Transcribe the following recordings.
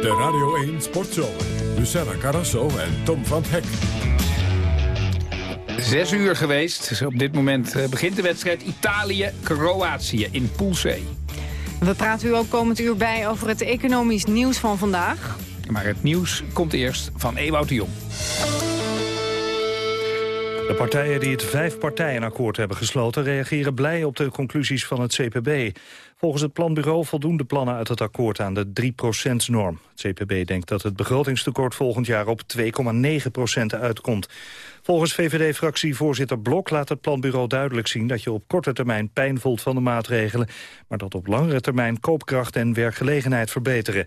De Radio 1 Sportzomer. Luciana Carrasso en Tom van Hek. Zes uur geweest. Dus op dit moment eh, begint de wedstrijd Italië-Kroatië in Pool C. We praten u ook komend uur bij over het economisch nieuws van vandaag. Maar het nieuws komt eerst van Ewout de Jong. De partijen die het vijfpartijenakkoord hebben gesloten... reageren blij op de conclusies van het CPB. Volgens het planbureau voldoen de plannen uit het akkoord aan de 3%-norm. Het CPB denkt dat het begrotingstekort volgend jaar op 2,9% uitkomt. Volgens VVD-fractievoorzitter Blok laat het planbureau duidelijk zien... dat je op korte termijn pijn voelt van de maatregelen... maar dat op langere termijn koopkracht en werkgelegenheid verbeteren.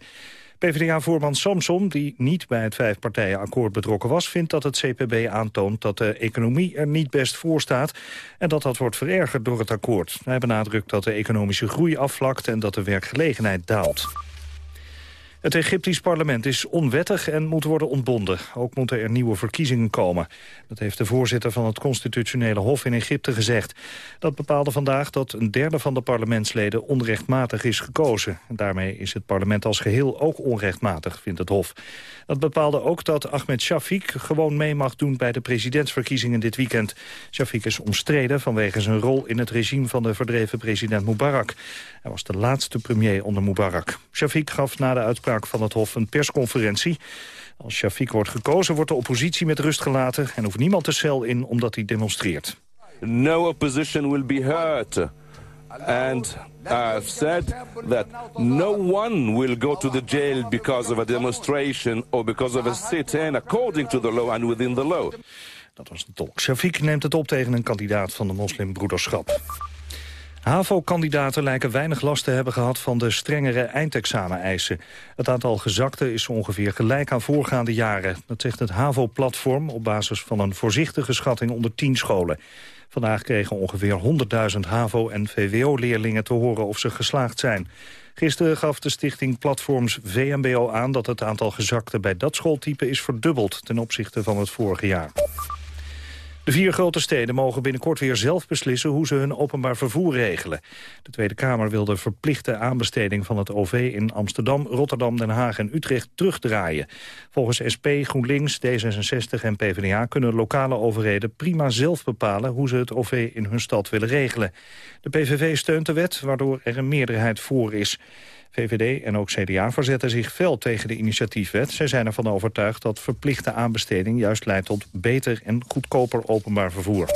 PvdA-voorman Samson, die niet bij het vijfpartijenakkoord betrokken was... vindt dat het CPB aantoont dat de economie er niet best voor staat... en dat dat wordt verergerd door het akkoord. Hij benadrukt dat de economische groei afvlakt en dat de werkgelegenheid daalt. Het Egyptisch parlement is onwettig en moet worden ontbonden. Ook moeten er nieuwe verkiezingen komen. Dat heeft de voorzitter van het constitutionele hof in Egypte gezegd. Dat bepaalde vandaag dat een derde van de parlementsleden onrechtmatig is gekozen. En daarmee is het parlement als geheel ook onrechtmatig, vindt het hof. Dat bepaalde ook dat Ahmed Shafiq gewoon mee mag doen bij de presidentsverkiezingen dit weekend. Shafiq is omstreden vanwege zijn rol in het regime van de verdreven president Mubarak. Hij was de laatste premier onder Mubarak. Shafiq gaf na de uitspraak van het Hof een persconferentie. Als Shafiq wordt gekozen wordt de oppositie met rust gelaten... en hoeft niemand de cel in omdat hij demonstreert. No opposition will be hurt. And I've said that no one will go to the jail because of a demonstration or because of a sit-in according to the law and within the law. Dat was de tolk. Shafiq neemt het op tegen een kandidaat van de moslimbroederschap. HAVO-kandidaten lijken weinig last te hebben gehad van de strengere eindexamen-eisen. Het aantal gezakten is ongeveer gelijk aan voorgaande jaren. Dat zegt het HAVO-platform op basis van een voorzichtige schatting onder 10 scholen. Vandaag kregen ongeveer 100.000 HAVO- en VWO-leerlingen te horen of ze geslaagd zijn. Gisteren gaf de stichting Platforms VMBO aan dat het aantal gezakten bij dat schooltype is verdubbeld ten opzichte van het vorige jaar. De vier grote steden mogen binnenkort weer zelf beslissen hoe ze hun openbaar vervoer regelen. De Tweede Kamer wil de verplichte aanbesteding van het OV in Amsterdam, Rotterdam, Den Haag en Utrecht terugdraaien. Volgens SP, GroenLinks, D66 en PvdA kunnen lokale overheden prima zelf bepalen hoe ze het OV in hun stad willen regelen. De PVV steunt de wet, waardoor er een meerderheid voor is. VVD en ook CDA verzetten zich fel tegen de initiatiefwet. Zij zijn ervan overtuigd dat verplichte aanbesteding juist leidt tot beter en goedkoper openbaar vervoer.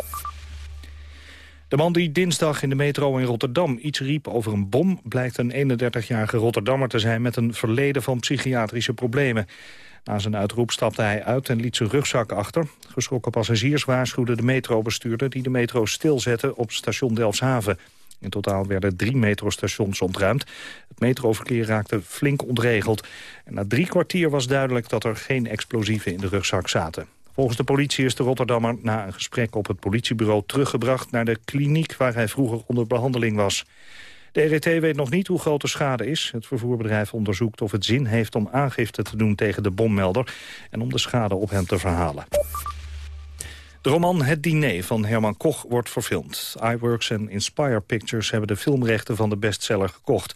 De man die dinsdag in de metro in Rotterdam iets riep over een bom... blijkt een 31-jarige Rotterdammer te zijn met een verleden van psychiatrische problemen. Na zijn uitroep stapte hij uit en liet zijn rugzak achter. Geschrokken passagiers waarschuwden de metrobestuurder... die de metro stilzette op station Delfshaven. In totaal werden drie metrostations ontruimd. Het metroverkeer raakte flink ontregeld. En na drie kwartier was duidelijk dat er geen explosieven in de rugzak zaten. Volgens de politie is de Rotterdammer na een gesprek op het politiebureau teruggebracht naar de kliniek waar hij vroeger onder behandeling was. De RET weet nog niet hoe groot de schade is. Het vervoerbedrijf onderzoekt of het zin heeft om aangifte te doen tegen de bommelder en om de schade op hem te verhalen. De roman Het Diner van Herman Koch wordt verfilmd. iWorks en Inspire Pictures hebben de filmrechten van de bestseller gekocht.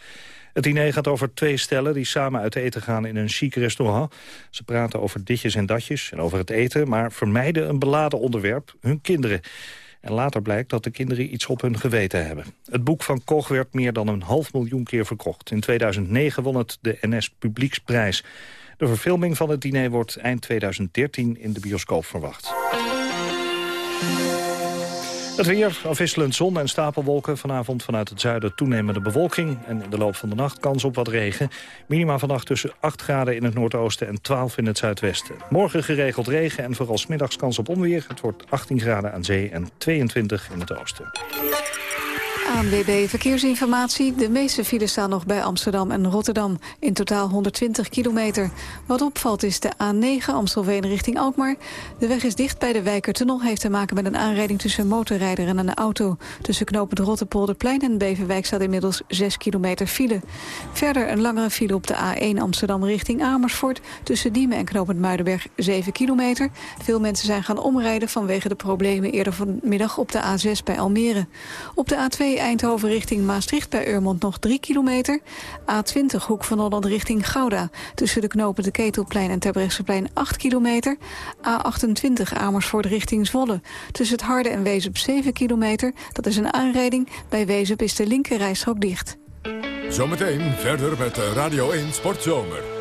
Het diner gaat over twee stellen die samen uit eten gaan in een chic restaurant. Ze praten over ditjes en datjes en over het eten... maar vermijden een beladen onderwerp, hun kinderen. En later blijkt dat de kinderen iets op hun geweten hebben. Het boek van Koch werd meer dan een half miljoen keer verkocht. In 2009 won het de NS Publieksprijs. De verfilming van het diner wordt eind 2013 in de bioscoop verwacht. Het weer, afwisselend zon en stapelwolken. Vanavond vanuit het zuiden toenemende bewolking. En in de loop van de nacht kans op wat regen. Minima vannacht tussen 8 graden in het noordoosten en 12 in het zuidwesten. Morgen geregeld regen en vooral smiddags kans op onweer. Het wordt 18 graden aan zee en 22 in het oosten. ANWB Verkeersinformatie. De meeste files staan nog bij Amsterdam en Rotterdam. In totaal 120 kilometer. Wat opvalt is de A9 Amstelveen richting Alkmaar. De weg is dicht bij de Wijkertunnel. Heeft te maken met een aanrijding tussen motorrijder en een auto. Tussen knooppunt Rotterpolderplein en Beverwijk staat inmiddels 6 kilometer file. Verder een langere file op de A1 Amsterdam richting Amersfoort. Tussen Diemen en knooppunt Muidenberg 7 kilometer. Veel mensen zijn gaan omrijden vanwege de problemen eerder vanmiddag op de A6 bij Almere. Op de A2 Eindhoven richting Maastricht bij Urmond nog 3 kilometer. A20 Hoek van Holland richting Gouda. Tussen de knopen de Ketelplein en Terbrechtseplein 8 kilometer. A28 Amersfoort richting Zwolle. Tussen het Harde en Wezep 7 kilometer. Dat is een aanrijding. Bij Wezep is de linkerrijstrook dicht. Zometeen verder met Radio 1 Sportzomer.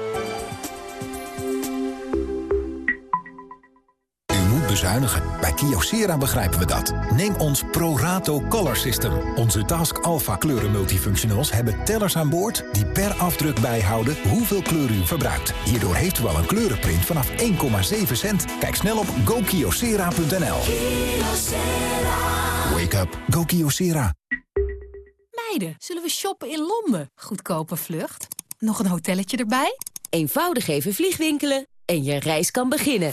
Bezuinigen. Bij Kyocera begrijpen we dat. Neem ons ProRato Color System. Onze Task Alpha kleuren multifunctionals hebben tellers aan boord... die per afdruk bijhouden hoeveel kleur u verbruikt. Hierdoor heeft u al een kleurenprint vanaf 1,7 cent. Kijk snel op gokyocera.nl. Wake up. Go Kyocera. Meiden, zullen we shoppen in Londen? Goedkope vlucht. Nog een hotelletje erbij? Eenvoudig even vliegwinkelen en je reis kan beginnen.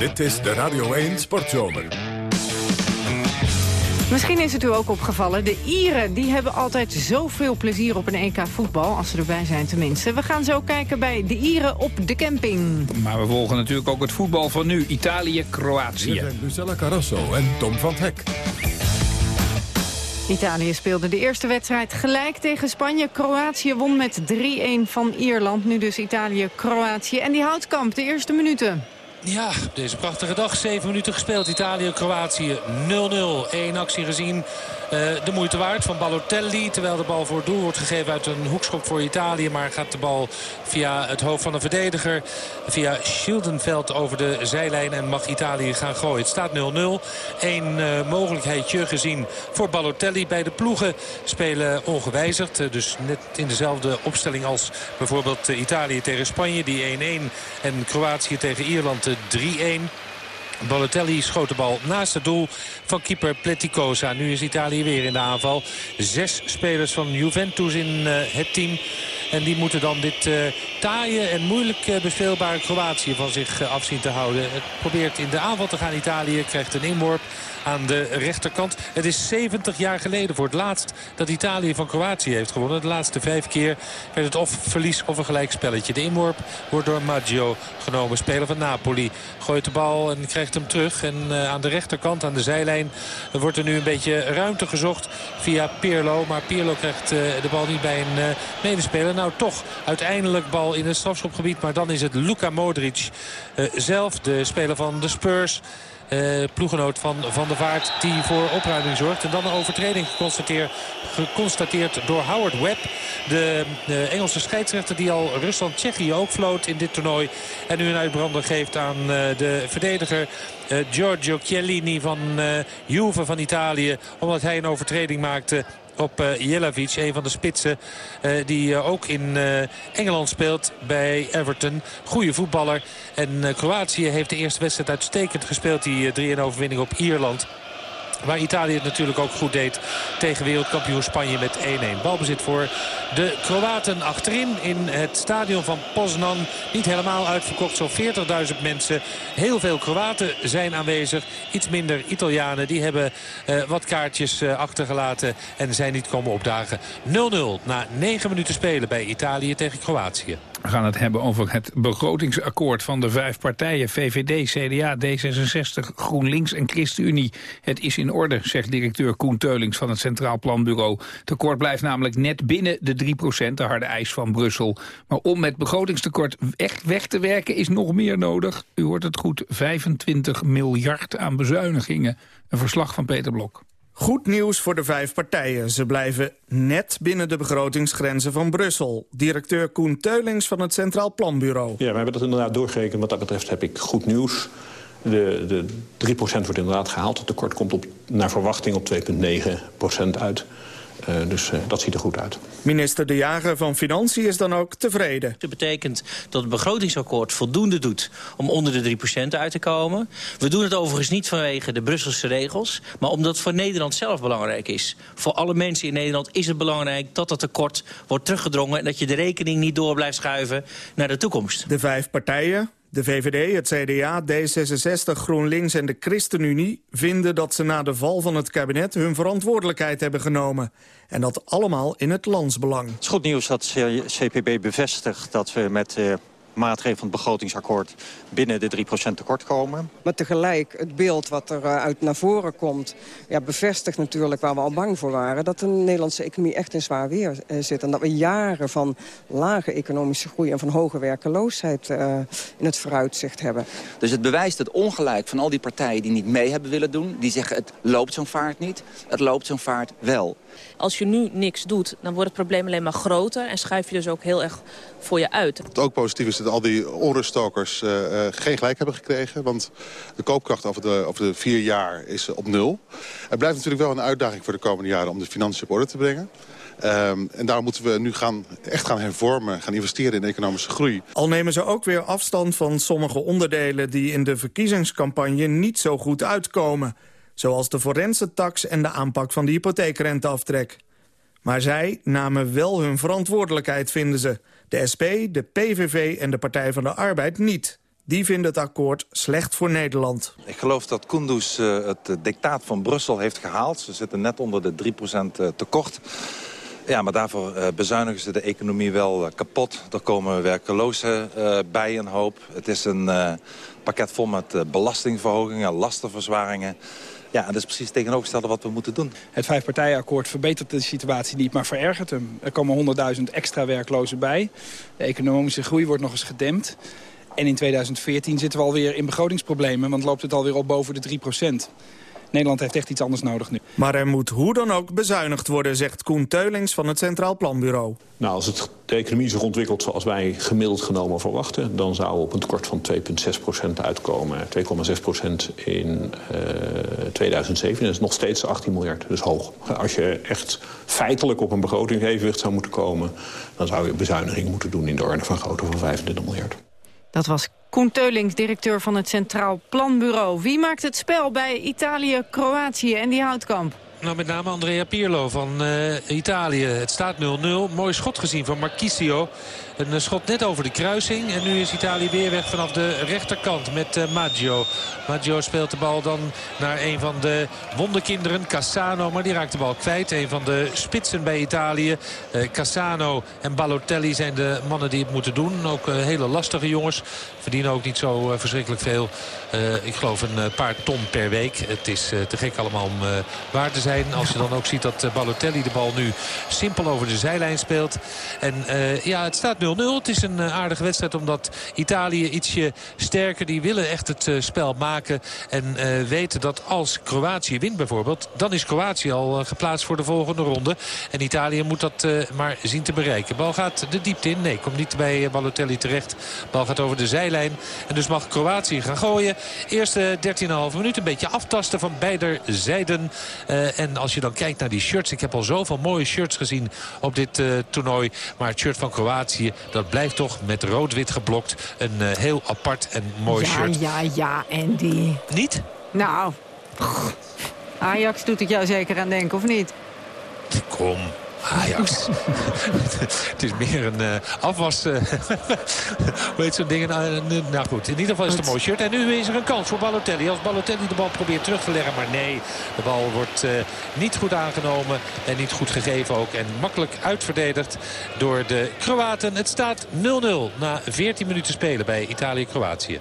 Dit is de Radio 1 Sportzomer. Misschien is het u ook opgevallen. De Ieren die hebben altijd zoveel plezier op een EK voetbal. Als ze erbij zijn tenminste. We gaan zo kijken bij de Ieren op de camping. Maar we volgen natuurlijk ook het voetbal van nu. Italië-Kroatië. Hier zijn Lucella Carrasso en Tom van Hek. Italië speelde de eerste wedstrijd gelijk tegen Spanje. Kroatië won met 3-1 van Ierland. Nu dus Italië-Kroatië. En die houtkamp, de eerste minuten. Ja, deze prachtige dag. Zeven minuten gespeeld. Italië-Kroatië 0-0. Eén actie gezien. Uh, de moeite waard van Balotelli. Terwijl de bal voor doel wordt gegeven uit een hoekschop voor Italië. Maar gaat de bal via het hoofd van de verdediger. Via Schildenveld over de zijlijn. En mag Italië gaan gooien. Het staat 0-0. Eén uh, mogelijkheidje gezien voor Balotelli. Bij de ploegen spelen ongewijzigd. Uh, dus net in dezelfde opstelling als bijvoorbeeld Italië tegen Spanje. Die 1-1. En Kroatië tegen Ierland 3-1. Balotelli schoot de bal naast het doel van keeper Pleticosa. Nu is Italië weer in de aanval. Zes spelers van Juventus in uh, het team. En die moeten dan dit uh, taaie en moeilijk uh, Kroatië van zich afzien te houden. Het probeert in de aanval te gaan Italië. Krijgt een inworp aan de rechterkant. Het is 70 jaar geleden voor het laatst dat Italië van Kroatië heeft gewonnen. De laatste vijf keer werd het of verlies of een gelijkspelletje. De inworp wordt door Maggio genomen, speler van Napoli. Gooit de bal en krijgt hem terug. En uh, aan de rechterkant, aan de zijlijn, wordt er nu een beetje ruimte gezocht via Pirlo. Maar Pirlo krijgt uh, de bal niet bij een uh, medespeler. Nou toch, uiteindelijk bal in het strafschopgebied. Maar dan is het Luka Modric zelf, de speler van de Spurs... Uh, ploegenoot van Van der Vaart die voor opruiming zorgt. En dan een overtreding geconstateerd, geconstateerd door Howard Webb. De, de Engelse scheidsrechter die al Rusland-Tsjechië ook floot in dit toernooi. En nu een uitbrander geeft aan uh, de verdediger uh, Giorgio Chiellini van Juve van Italië. Omdat hij een overtreding maakte op uh, Jelavic. Een van de spitsen uh, die uh, ook in Engeland speelt bij Everton. Goede voetballer. En Kroatië heeft de eerste wedstrijd uitstekend gespeeld. Die 3-1 overwinning op Ierland. Waar Italië het natuurlijk ook goed deed tegen wereldkampioen Spanje met 1-1. Balbezit voor de Kroaten achterin in het stadion van Poznan. Niet helemaal uitverkocht, zo'n 40.000 mensen. Heel veel Kroaten zijn aanwezig. Iets minder Italianen. Die hebben uh, wat kaartjes uh, achtergelaten en zijn niet komen opdagen. 0-0 na 9 minuten spelen bij Italië tegen Kroatië. We gaan het hebben over het begrotingsakkoord van de vijf partijen... VVD, CDA, D66, GroenLinks en ChristenUnie. Het is in orde, zegt directeur Koen Teulings van het Centraal Planbureau. Tekort blijft namelijk net binnen de 3% de harde eis van Brussel. Maar om met begrotingstekort echt weg te werken is nog meer nodig. U hoort het goed, 25 miljard aan bezuinigingen. Een verslag van Peter Blok. Goed nieuws voor de vijf partijen. Ze blijven net binnen de begrotingsgrenzen van Brussel. Directeur Koen Teulings van het Centraal Planbureau. Ja, we hebben dat inderdaad doorgerekend. Wat dat betreft heb ik goed nieuws. De, de 3% wordt inderdaad gehaald. Het tekort komt op, naar verwachting op 2,9% uit. Uh, dus uh, dat ziet er goed uit. Minister De Jager van Financiën is dan ook tevreden. Dat betekent dat het begrotingsakkoord voldoende doet om onder de 3% uit te komen. We doen het overigens niet vanwege de Brusselse regels... maar omdat het voor Nederland zelf belangrijk is. Voor alle mensen in Nederland is het belangrijk dat dat tekort wordt teruggedrongen... en dat je de rekening niet door blijft schuiven naar de toekomst. De vijf partijen, de VVD, het CDA, D66, GroenLinks en de ChristenUnie vinden dat ze na de val van het kabinet hun verantwoordelijkheid hebben genomen. En dat allemaal in het landsbelang. Het is goed nieuws dat CPB bevestigt dat we met maatregelen van het begrotingsakkoord binnen de 3% tekort komen. Maar tegelijk het beeld wat er uit naar voren komt... Ja, bevestigt natuurlijk waar we al bang voor waren... dat de Nederlandse economie echt in zwaar weer zit. En dat we jaren van lage economische groei... en van hoge werkeloosheid uh, in het vooruitzicht hebben. Dus het bewijst het ongelijk van al die partijen die niet mee hebben willen doen. Die zeggen het loopt zo'n vaart niet, het loopt zo'n vaart wel. Als je nu niks doet, dan wordt het probleem alleen maar groter... en schuif je dus ook heel erg voor je uit. Wat ook positief is dat al die onruststokers uh, geen gelijk hebben gekregen. Want de koopkracht over de, over de vier jaar is op nul. Het blijft natuurlijk wel een uitdaging voor de komende jaren... om de financiën op orde te brengen. Um, en daarom moeten we nu gaan, echt gaan hervormen, gaan investeren in economische groei. Al nemen ze ook weer afstand van sommige onderdelen die in de verkiezingscampagne niet zo goed uitkomen. Zoals de forense tax en de aanpak van de hypotheekrenteaftrek. Maar zij namen wel hun verantwoordelijkheid, vinden ze. De SP, de PVV en de Partij van de Arbeid niet. Die vinden het akkoord slecht voor Nederland. Ik geloof dat Kunduz uh, het dictaat van Brussel heeft gehaald. Ze zitten net onder de 3% tekort. Ja, maar daarvoor uh, bezuinigen ze de economie wel kapot. Er komen werkelozen bij een hoop. Het is een pakket vol met belastingverhogingen, lastenverzwaringen. Ja, dat is precies het tegenovergestelde wat we moeten doen. Het vijfpartijenakkoord verbetert de situatie niet, maar verergert hem. Er komen 100.000 extra werklozen bij. De economische groei wordt nog eens gedempt. En in 2014 zitten we alweer in begrotingsproblemen... want loopt het alweer op boven de 3 procent. Nederland heeft echt iets anders nodig nu. Maar er moet hoe dan ook bezuinigd worden, zegt Koen Teulings van het Centraal Planbureau. Nou, als het, de economie zich ontwikkelt zoals wij gemiddeld genomen verwachten... dan zou op een tekort van 2,6% uitkomen. 2,6% in uh, 2007. Dat is nog steeds 18 miljard, dus hoog. Als je echt feitelijk op een begrotingsevenwicht zou moeten komen... dan zou je bezuiniging moeten doen in de orde van grootte van 25 miljard. Dat was Koen Teulings, directeur van het Centraal Planbureau. Wie maakt het spel bij Italië-Kroatië en die houtkamp? Nou, met name Andrea Pirlo van uh, Italië. Het staat 0-0. Mooi schot gezien van Marquisio. Een eh, schot net over de kruising. En nu is Italië weer weg vanaf de rechterkant met uh, Maggio. Maggio speelt de bal dan naar een van de wonderkinderen, Cassano. Maar die raakt de bal kwijt. Een van de spitsen bij Italië. Uh, Cassano en Balotelli zijn de mannen die het moeten doen. Ook hele lastige jongens. Verdienen ook niet zo verschrikkelijk veel. ik geloof een paar ton per week. Het is te gek allemaal om waar te zijn. Als je dan ook ziet dat Balotelli de bal nu simpel over de zijlijn speelt. En ja, het staat 0 het is een eh, aardige wedstrijd omdat Italië ietsje sterker. Die willen echt het uh, spel maken. En uh, weten dat als Kroatië wint bijvoorbeeld... dan is Kroatië al geplaatst voor de volgende ronde. En Italië moet dat maar zien te bereiken. Bal gaat de diepte in. Nee, komt niet bij Balotelli terecht. Bal gaat over de zijlijn. En dus mag Kroatië gaan gooien. Eerste 13,5 minuut. Een beetje aftasten van beide zijden. en als je dan kijkt naar die shirts. Ik heb al zoveel mooie shirts gezien op dit toernooi. Maar het shirt van Kroatië dat blijft toch met rood-wit geblokt een uh, heel apart en mooi ja, shirt. Ja, ja, Andy. Niet? Nou, Ajax doet het jou zeker aan denken, of niet? Kom, Ajax. het is meer een uh, afwas... Uh, hoe heet zo'n ding? Nou, nou goed, in ieder geval is het een mooi shirt. En nu is er een kans voor Balotelli. Als Balotelli de bal probeert terug te leggen. Maar nee, de bal wordt uh, niet goed aangenomen. En niet goed gegeven ook. En makkelijk uitverdedigd door de Kroaten. Het staat 0-0 na 14 minuten spelen bij Italië-Kroatië.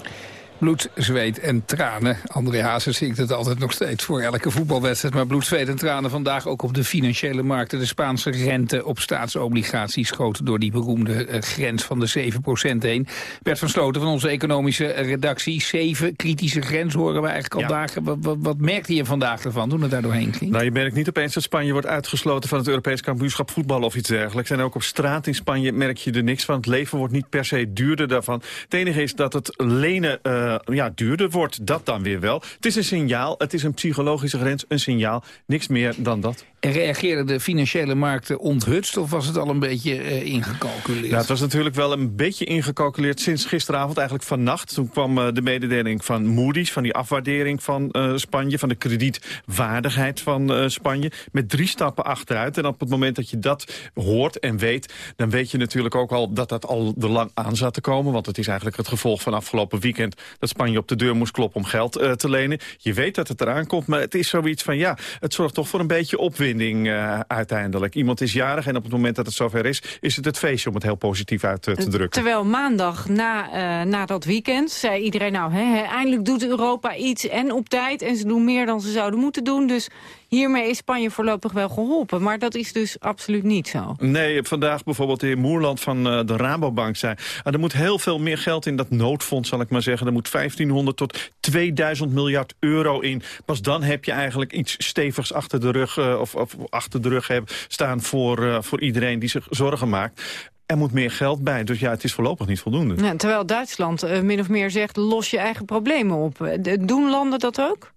Bloed, zweet en tranen. André Hazes zingt het altijd nog steeds voor elke voetbalwedstrijd. Maar bloed, zweet en tranen vandaag ook op de financiële markten. De Spaanse rente op staatsobligaties schoot door die beroemde eh, grens van de 7% heen. Bert van Sloten van onze economische redactie. Zeven kritische grens horen we eigenlijk al dagen. Wat, wat, wat merkte je vandaag ervan toen het daar doorheen ging? Nou, je merkt niet opeens dat Spanje wordt uitgesloten van het Europees kampioenschap voetbal of iets dergelijks. En ook op straat in Spanje merk je er niks van. Het leven wordt niet per se duurder daarvan. Het enige is dat het lenen... Uh, uh, ja, duurder wordt. Dat dan weer wel. Het is een signaal, het is een psychologische grens, een signaal. Niks meer dan dat. En reageerden de financiële markten onthutst of was het al een beetje uh, ingecalculeerd? Ja, het was natuurlijk wel een beetje ingecalculeerd sinds gisteravond, eigenlijk vannacht. Toen kwam uh, de mededeling van Moody's, van die afwaardering van uh, Spanje, van de kredietwaardigheid van Spanje, met drie stappen achteruit. En op het moment dat je dat hoort en weet, dan weet je natuurlijk ook al dat dat al er lang aan zat te komen. Want het is eigenlijk het gevolg van afgelopen weekend dat Spanje op de deur moest kloppen om geld te lenen. Je weet dat het eraan komt, maar het is zoiets van ja, het zorgt toch voor een beetje opwinding uh, uiteindelijk. Iemand is jarig en op het moment dat het zover is... is het het feestje om het heel positief uit te, te drukken. Terwijl maandag na, na dat weekend zei iedereen... nou, hè, eindelijk doet Europa iets en op tijd... en ze doen meer dan ze zouden moeten doen. Dus hiermee is Spanje voorlopig wel geholpen. Maar dat is dus absoluut niet zo. Nee, vandaag bijvoorbeeld de heer Moerland van uh, de Rabobank zei... Uh, er moet heel veel meer geld in dat noodfonds, zal ik maar zeggen. Er moet 1500 tot 2000 miljard euro in. Pas dan heb je eigenlijk iets stevigs achter de rug... Uh, of, of, achter de rug hebben staan voor, voor iedereen die zich zorgen maakt er moet meer geld bij. Dus ja, het is voorlopig niet voldoende. Ja, terwijl Duitsland uh, min of meer zegt, los je eigen problemen op. Doen landen dat ook?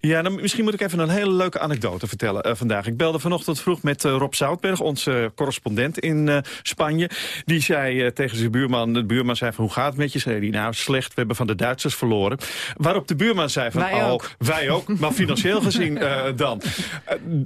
Ja, dan, misschien moet ik even een hele leuke anekdote vertellen uh, vandaag. Ik belde vanochtend vroeg met uh, Rob Zoutberg, onze correspondent in Spanje. Die zei tegen zijn buurman, de buurman zei van, hoe gaat het met je? Zei die, nou slecht, we hebben van de Duitsers verloren. Waarop de buurman zei van, wij oh, ook. wij ook, maar financieel gezien dan.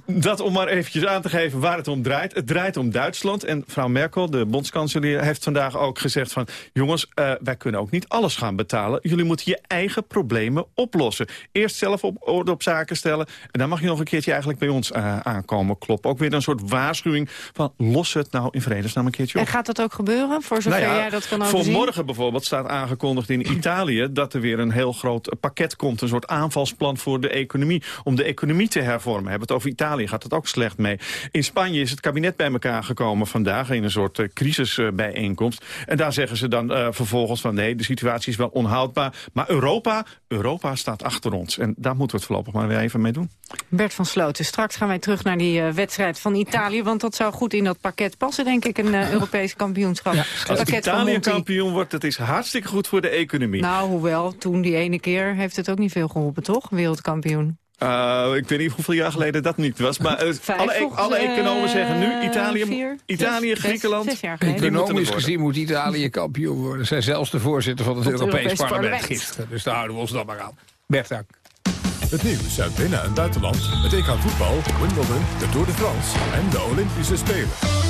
dat om maar eventjes aan te geven waar het om draait. Het draait om Duitsland en mevrouw Merkel, de bondskanselier, heeft vandaag ook gezegd van... jongens, wij kunnen ook niet alles gaan betalen. Jullie moeten je eigen problemen oplossen. Eerst zelf op orde op zaken stellen. En dan mag je nog een keertje eigenlijk bij ons uh, aankomen kloppen. Ook weer een soort waarschuwing van los het nou in vredesnaam een keertje op. En gaat dat ook gebeuren, voor zover nou ja, jij dat kan Voor overzien? morgen bijvoorbeeld staat aangekondigd in Italië... dat er weer een heel groot pakket komt. Een soort aanvalsplan voor de economie. Om de economie te hervormen. Hebben het over Italië, gaat het ook slecht mee. In Spanje is het kabinet bij elkaar gekomen vandaag... in een soort uh, crisisbijeenkomst. en daar zeggen ze dan uh, vervolgens van... nee, de situatie is wel onhoudbaar. Maar Europa, Europa staat achter ons. En daar moeten we het voorlopig maar weer even mee doen. Bert van Sloten, straks gaan wij terug naar die uh, wedstrijd van Italië... want dat zou goed in dat pakket passen, denk ik, een uh, Europees kampioenschap. Ja, als Italië kampioen wordt, dat is hartstikke goed voor de economie. Nou, hoewel, toen die ene keer heeft het ook niet veel geholpen, toch? Wereldkampioen. Uh, ik weet niet hoeveel jaar geleden dat niet was. Maar uh, Vijf, alle, e alle economen zeggen nu Italië, vier, Italië zes, Griekenland. Zes, zes Economisch gezien moet Italië kampioen worden. Zij zelfs de voorzitter van het, het Europees, Europees parlement, parlement gisteren. Dus daar houden we ons dan maar aan. Bert, dank. Het nieuws uit binnen- en buitenland. Het EK voetbal, Wimbledon, de Tour de France en de Olympische Spelen.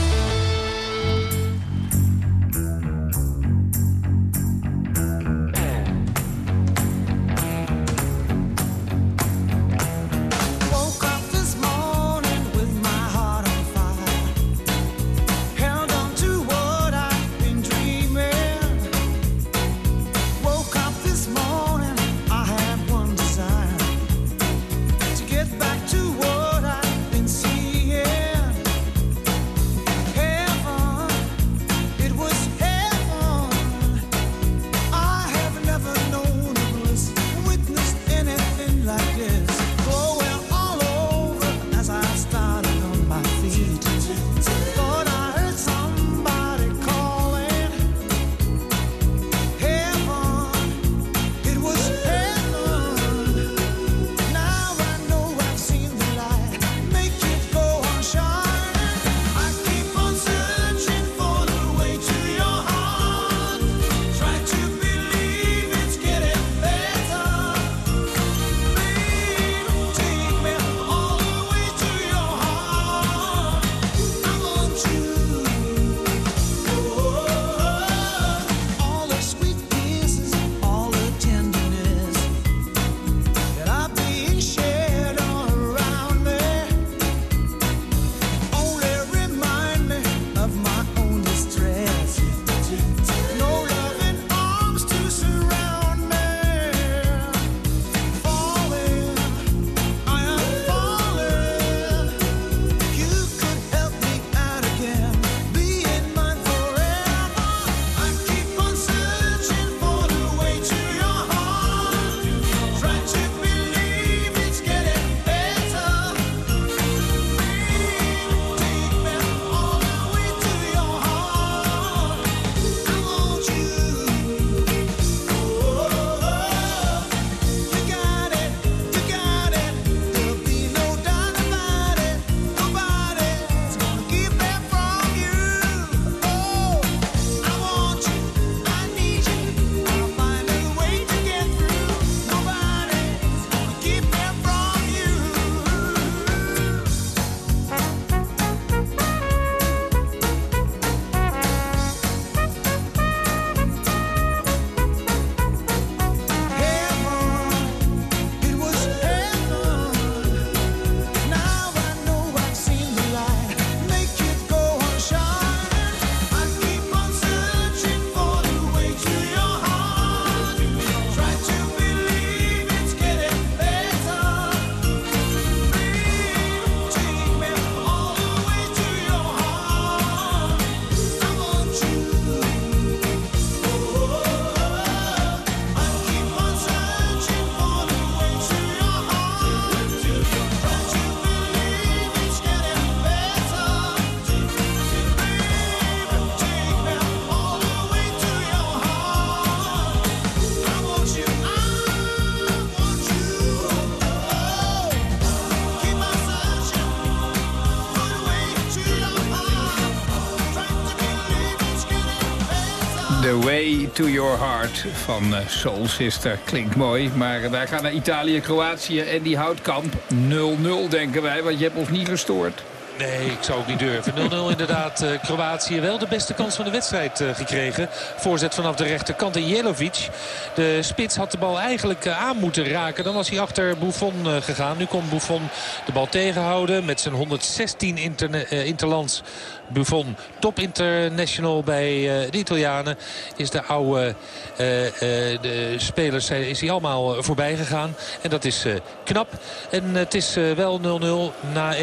To Your Heart van uh, Soul Sister. Klinkt mooi, maar wij gaan naar Italië, Kroatië en die houtkamp 0-0 denken wij, want je hebt ons niet gestoord. Nee, ik zou ook niet durven. 0-0 inderdaad. Uh, Kroatië wel de beste kans van de wedstrijd uh, gekregen. Voorzet vanaf de rechterkant. En Jelovic, de spits, had de bal eigenlijk uh, aan moeten raken. Dan was hij achter Buffon gegaan. Nu kon Buffon de bal tegenhouden met zijn 116 interlands Buffon, top international bij de Italianen. Is de oude de spelers is hij allemaal voorbij gegaan. En dat is knap. En het is wel 0-0 na 21,5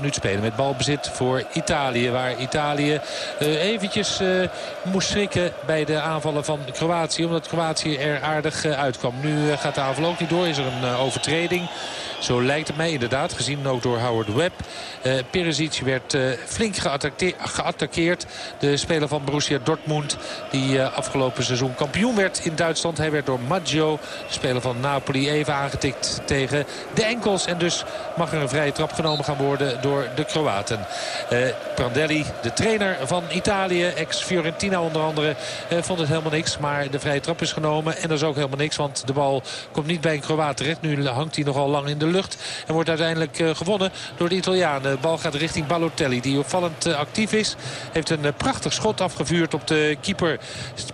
minuut spelen. Met balbezit voor Italië. Waar Italië eventjes moest schrikken bij de aanvallen van Kroatië. Omdat Kroatië er aardig uitkwam. Nu gaat de aanval ook niet door. Is er een overtreding. Zo lijkt het mij inderdaad, gezien ook door Howard Webb. Uh, Perisic werd flink geattaqueerd. De speler van Borussia Dortmund, die afgelopen seizoen kampioen werd in Duitsland. Hij werd door Maggio, de speler van Napoli, even aangetikt tegen de enkels. En dus mag er een vrije trap genomen gaan worden door de Kroaten. Prandelli, de trainer van Italië, ex-Fiorentina onder andere, vond het helemaal niks. Maar de vrije trap is genomen en dat is ook helemaal niks, want de bal komt niet bij een Kroaat. Nu hangt hij nogal lang in de lucht. En wordt uiteindelijk uh, gewonnen door de Italianen. De bal gaat richting Balotelli die opvallend uh, actief is. Heeft een uh, prachtig schot afgevuurd op de keeper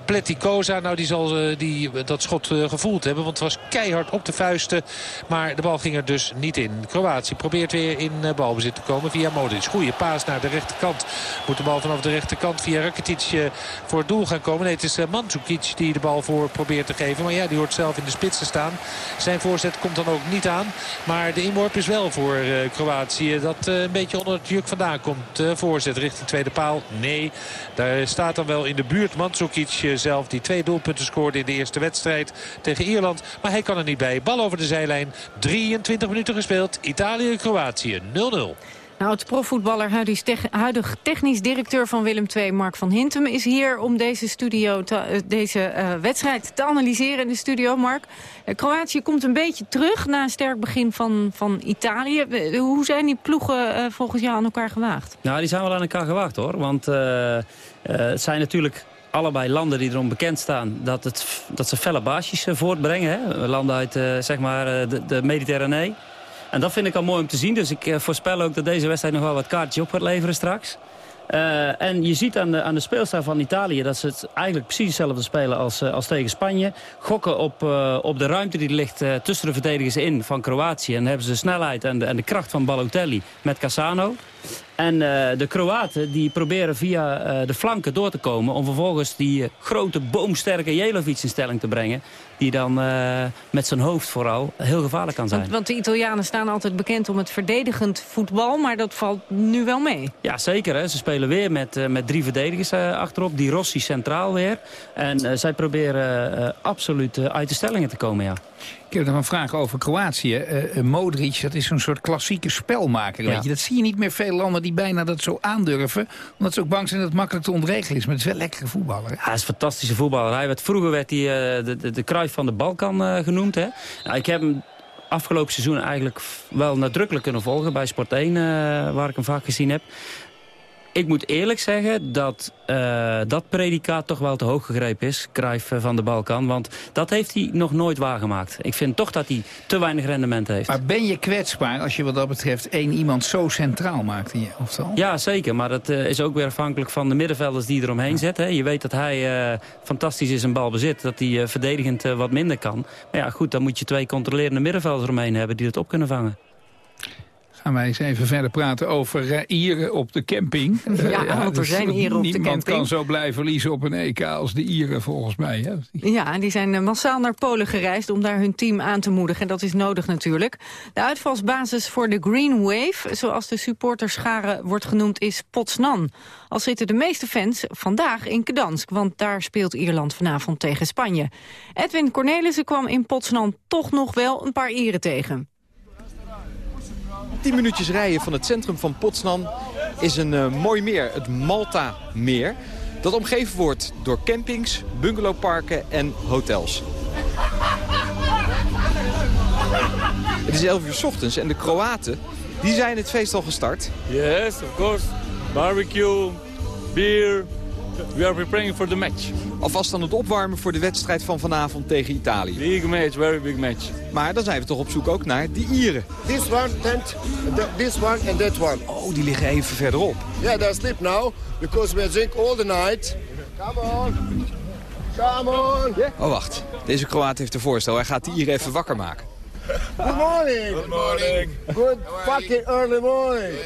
Pleticosa. Nou die zal die, dat schot gevoeld hebben. Want het was keihard op de vuisten. Maar de bal ging er dus niet in. Kroatië probeert weer in balbezit te komen via Modric. Goeie paas naar de rechterkant. Moet de bal vanaf de rechterkant via Rakitic voor het doel gaan komen. Nee, het is Mandzukic die de bal voor probeert te geven. Maar ja, die hoort zelf in de spits te staan. Zijn voorzet komt dan ook niet aan. Maar de inworp is wel voor uh, Kroatië. Dat een beetje onder het juk vandaan komt. Voorzet richting tweede paal. Nee, daar staat dan wel in de buurt Mandzukic zelf. Die twee doelpunten scoorde in de eerste wedstrijd tegen Ierland. Maar hij kan er niet bij. Bal over de zijlijn. 23 minuten gespeeld. Italië-Kroatië 0-0. Nou, het profvoetballer, huidig technisch directeur van Willem II, Mark van Hintem... is hier om deze, studio te, deze uh, wedstrijd te analyseren in de studio. Mark, uh, Kroatië komt een beetje terug na een sterk begin van, van Italië. Hoe zijn die ploegen volgens jou aan elkaar gewaagd? Nou, die zijn wel aan elkaar gewaagd, hoor. Want het zijn natuurlijk allebei landen die erom bekend staan dat, het, dat ze felle baasjes voortbrengen. Hè? Landen uit zeg maar, de, de Mediterranee. En dat vind ik al mooi om te zien. Dus ik eh, voorspel ook dat deze wedstrijd nog wel wat kaartjes op gaat leveren straks. Uh, en je ziet aan de, aan de speelstijl van Italië dat ze het eigenlijk precies hetzelfde spelen als, uh, als tegen Spanje. Gokken op, op de ruimte die ligt tussen de verdedigers in van Kroatië. En dan hebben ze de snelheid en de, en de kracht van Balotelli met Cassano. En de Kroaten die proberen via de flanken door te komen... om vervolgens die grote boomsterke Jelovic in stelling te brengen die dan uh, met zijn hoofd vooral heel gevaarlijk kan zijn. Want, want, de Italianen staan altijd bekend om het verdedigend voetbal, maar dat valt nu wel mee. Ja, zeker. Hè. Ze spelen weer met, met drie verdedigers achterop, die Rossi centraal weer. En zij proberen absoluut uit de stellingen te komen, ja. Ik heb nog een vraag over Kroatië. Uh, Modric, dat is een soort klassieke spelmaker. Weet je? Dat zie je niet meer veel landen die bijna dat zo aandurven. Omdat ze ook bang zijn dat het makkelijk te ontregelen is. Maar het is wel lekkere voetballer. Hè? Ja, hij is een fantastische voetballer. Hij werd, vroeger werd hij uh, de, de, de Kruif van de Balkan uh, genoemd. Hè? Nou, ik heb hem afgelopen seizoen eigenlijk wel nadrukkelijk kunnen volgen bij Sport 1, waar ik hem vaak gezien heb. Ik moet eerlijk zeggen dat uh, dat predicaat toch wel te hoog gegrepen is. Cruijff eh, van de Balkan. Want dat heeft hij nog nooit waargemaakt. Ik vind toch dat hij te weinig rendement heeft. Maar ben je kwetsbaar als je wat dat betreft één iemand zo centraal maakt in je elftal? Ja, zeker. Maar dat uh, is ook weer afhankelijk van de middenvelders die eromheen ja. zetten. Je weet dat hij uh, fantastisch is in balbezit. Dat hij verdedigend wat minder kan. Maar ja, goed, dan moet je twee controlerende middenvelders eromheen hebben die het op kunnen vangen gaan wij eens even verder praten over uh, Ieren op de camping. Uh, ja, ja, want er zijn Ieren op de camping. Niemand kan zo blij verliezen op een EK als de Ieren volgens mij. Hè? Ja, die zijn eh, massaal naar Polen gereisd om daar hun team aan te moedigen. En dat is nodig natuurlijk. De uitvalsbasis voor de Green Wave, zoals de supporterschare wordt genoemd, is Potsnan. Al zitten de meeste fans vandaag in Gdansk, want daar speelt Ierland vanavond tegen Spanje. Edwin Cornelissen kwam in Potsnan toch nog wel een paar Ieren tegen. 10 minuutjes rijden van het centrum van Potsdam is een uh, mooi meer, het Malta-meer. Dat omgeven wordt door campings, bungalowparken en hotels. Het is 11 uur ochtends en de Kroaten die zijn het feest al gestart. Yes, of course. Barbecue, beer, We are preparing for the match. Alvast aan het opwarmen voor de wedstrijd van vanavond tegen Italië. Big match, very big match. Maar dan zijn we toch op zoek ook naar die Ieren. This one tent, this one and that one. Oh, die liggen even verderop. Yeah, they're asleep now because we drink all the night. Come on. Come on. Oh, wacht. Deze Kroaat heeft een voorstel. Hij gaat die Ieren even wakker maken. Good morning. Good morning. Good fucking early morning.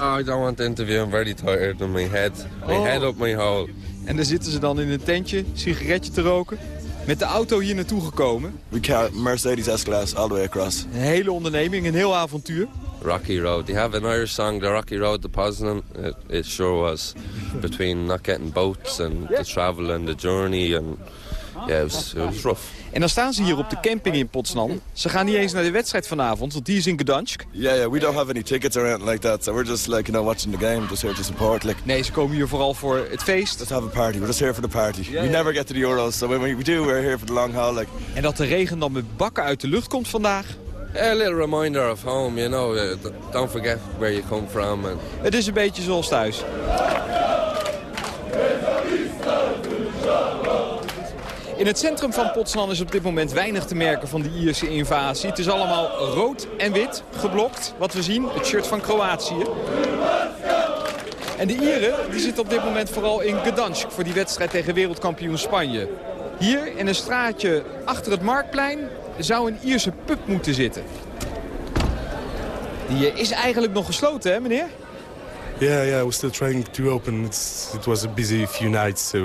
oh, I don't want to interview. I'm very tired on my head. My Oh. head up my hole. En daar zitten ze dan in een tentje, sigaretje te roken. Met de auto hier naartoe gekomen. We car Mercedes S-Class all the way across. Een hele onderneming, een heel avontuur. Rocky Road. They have an Irish song, The Rocky Road to Poznan. It, it sure was. Between not getting boats and the travel and the journey. And yeah, it was, it was rough. En dan staan ze hier op de camping in Potsdam. Ze gaan niet eens naar de wedstrijd vanavond, want die is in Gdansk. Yeah, yeah, we don't have any tickets or anything like that, so we're just like, you know, watching the game, just here to support. Like, Nee, ze komen hier vooral voor het feest. Let's have a party, we're just here for the party. Yeah, we yeah. never get to the Euros, so when we do, we're here for the long haul. Like. En dat de regen dan met bakken uit de lucht komt vandaag. A little reminder of home, you know. uh, Don't forget where you come from. And Het is een beetje zoals thuis. In het centrum van Potsdam is op dit moment weinig te merken van de Ierse invasie. Het is allemaal rood en wit geblokt, wat we zien. Het shirt van Kroatië. En de Ieren die zitten op dit moment vooral in Gdansk voor die wedstrijd tegen wereldkampioen Spanje. Hier in een straatje achter het Marktplein zou een Ierse pub moeten zitten. Die eh, is eigenlijk nog gesloten, hè meneer? Yeah, yeah, we're still trying to open. It's, it was a busy few nights, so...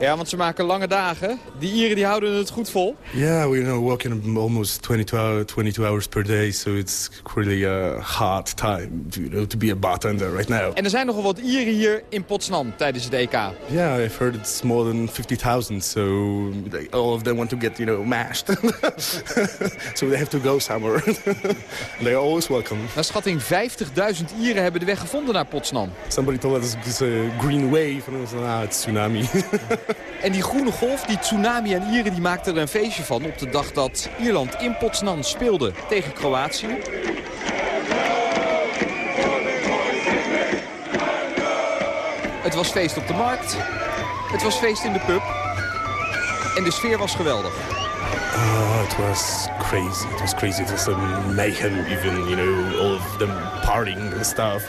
Ja, want ze maken lange dagen. Die Ieren die houden het goed vol. Yeah, we you know working almost 22, hour, 22 hours per day, so it's really a hard time to, you know, to be a bartender right now. En er zijn nogal wat Ieren hier in Potsdam tijdens het EK. Yeah, I've heard it's more than 50,000, so they, all of them want to get, you know, mashed. so they have to go somewhere. They're always welcome. Naar schatting 50.000 Ieren hebben de weg gevonden naar Potsdam. Somebody told us it's a green wave, like, ah, it's tsunami. En die groene golf, die tsunami en Ieren, die maakten er een feestje van... op de dag dat Ierland in Potsdam speelde tegen Kroatië. Het was feest op de markt. Het was feest in de pub. En de sfeer was geweldig. Oh, it was crazy. It was crazy. It was a mayhem, even, you know, all of them partying and stuff.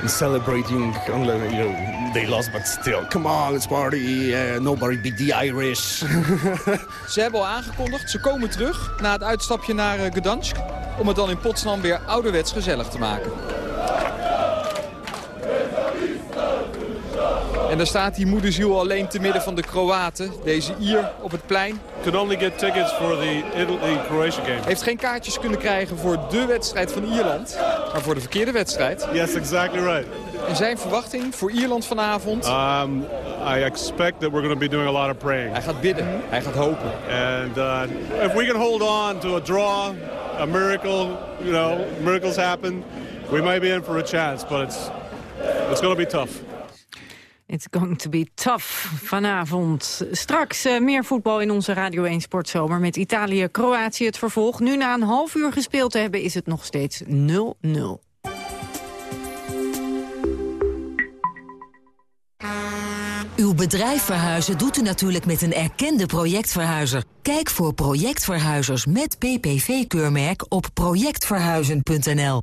And celebrating, unlike, you know, they lost, but still, come on, let's party. Uh, nobody beat the Irish. Ze hebben al aangekondigd, ze komen terug na het uitstapje naar eh, Gdansk... om het dan in Potsdam weer ouderwets gezellig te maken. En daar staat die moederziel alleen te midden van de Kroaten. Deze Ier op het plein. Could only get tickets for the Italy-Croatia game. Heeft geen kaartjes kunnen krijgen voor de wedstrijd van Ierland. Maar voor de verkeerde wedstrijd. Yes, exactly right. En zijn verwachting voor Ierland vanavond? Um, I expect that we're going to be doing a lot of praying. Hij gaat bidden. Hij gaat hopen. And uh, if we can hold on to a draw, a miracle, you know, miracles happen, we might be in for a chance, but it's, it's going to be tough. It's going to be tough vanavond. Straks eh, meer voetbal in onze Radio 1 Sportzomer met Italië, Kroatië het vervolg. Nu na een half uur gespeeld te hebben is het nog steeds 0-0. Uw bedrijf verhuizen doet u natuurlijk met een erkende projectverhuizer. Kijk voor projectverhuizers met PPV-keurmerk op projectverhuizen.nl.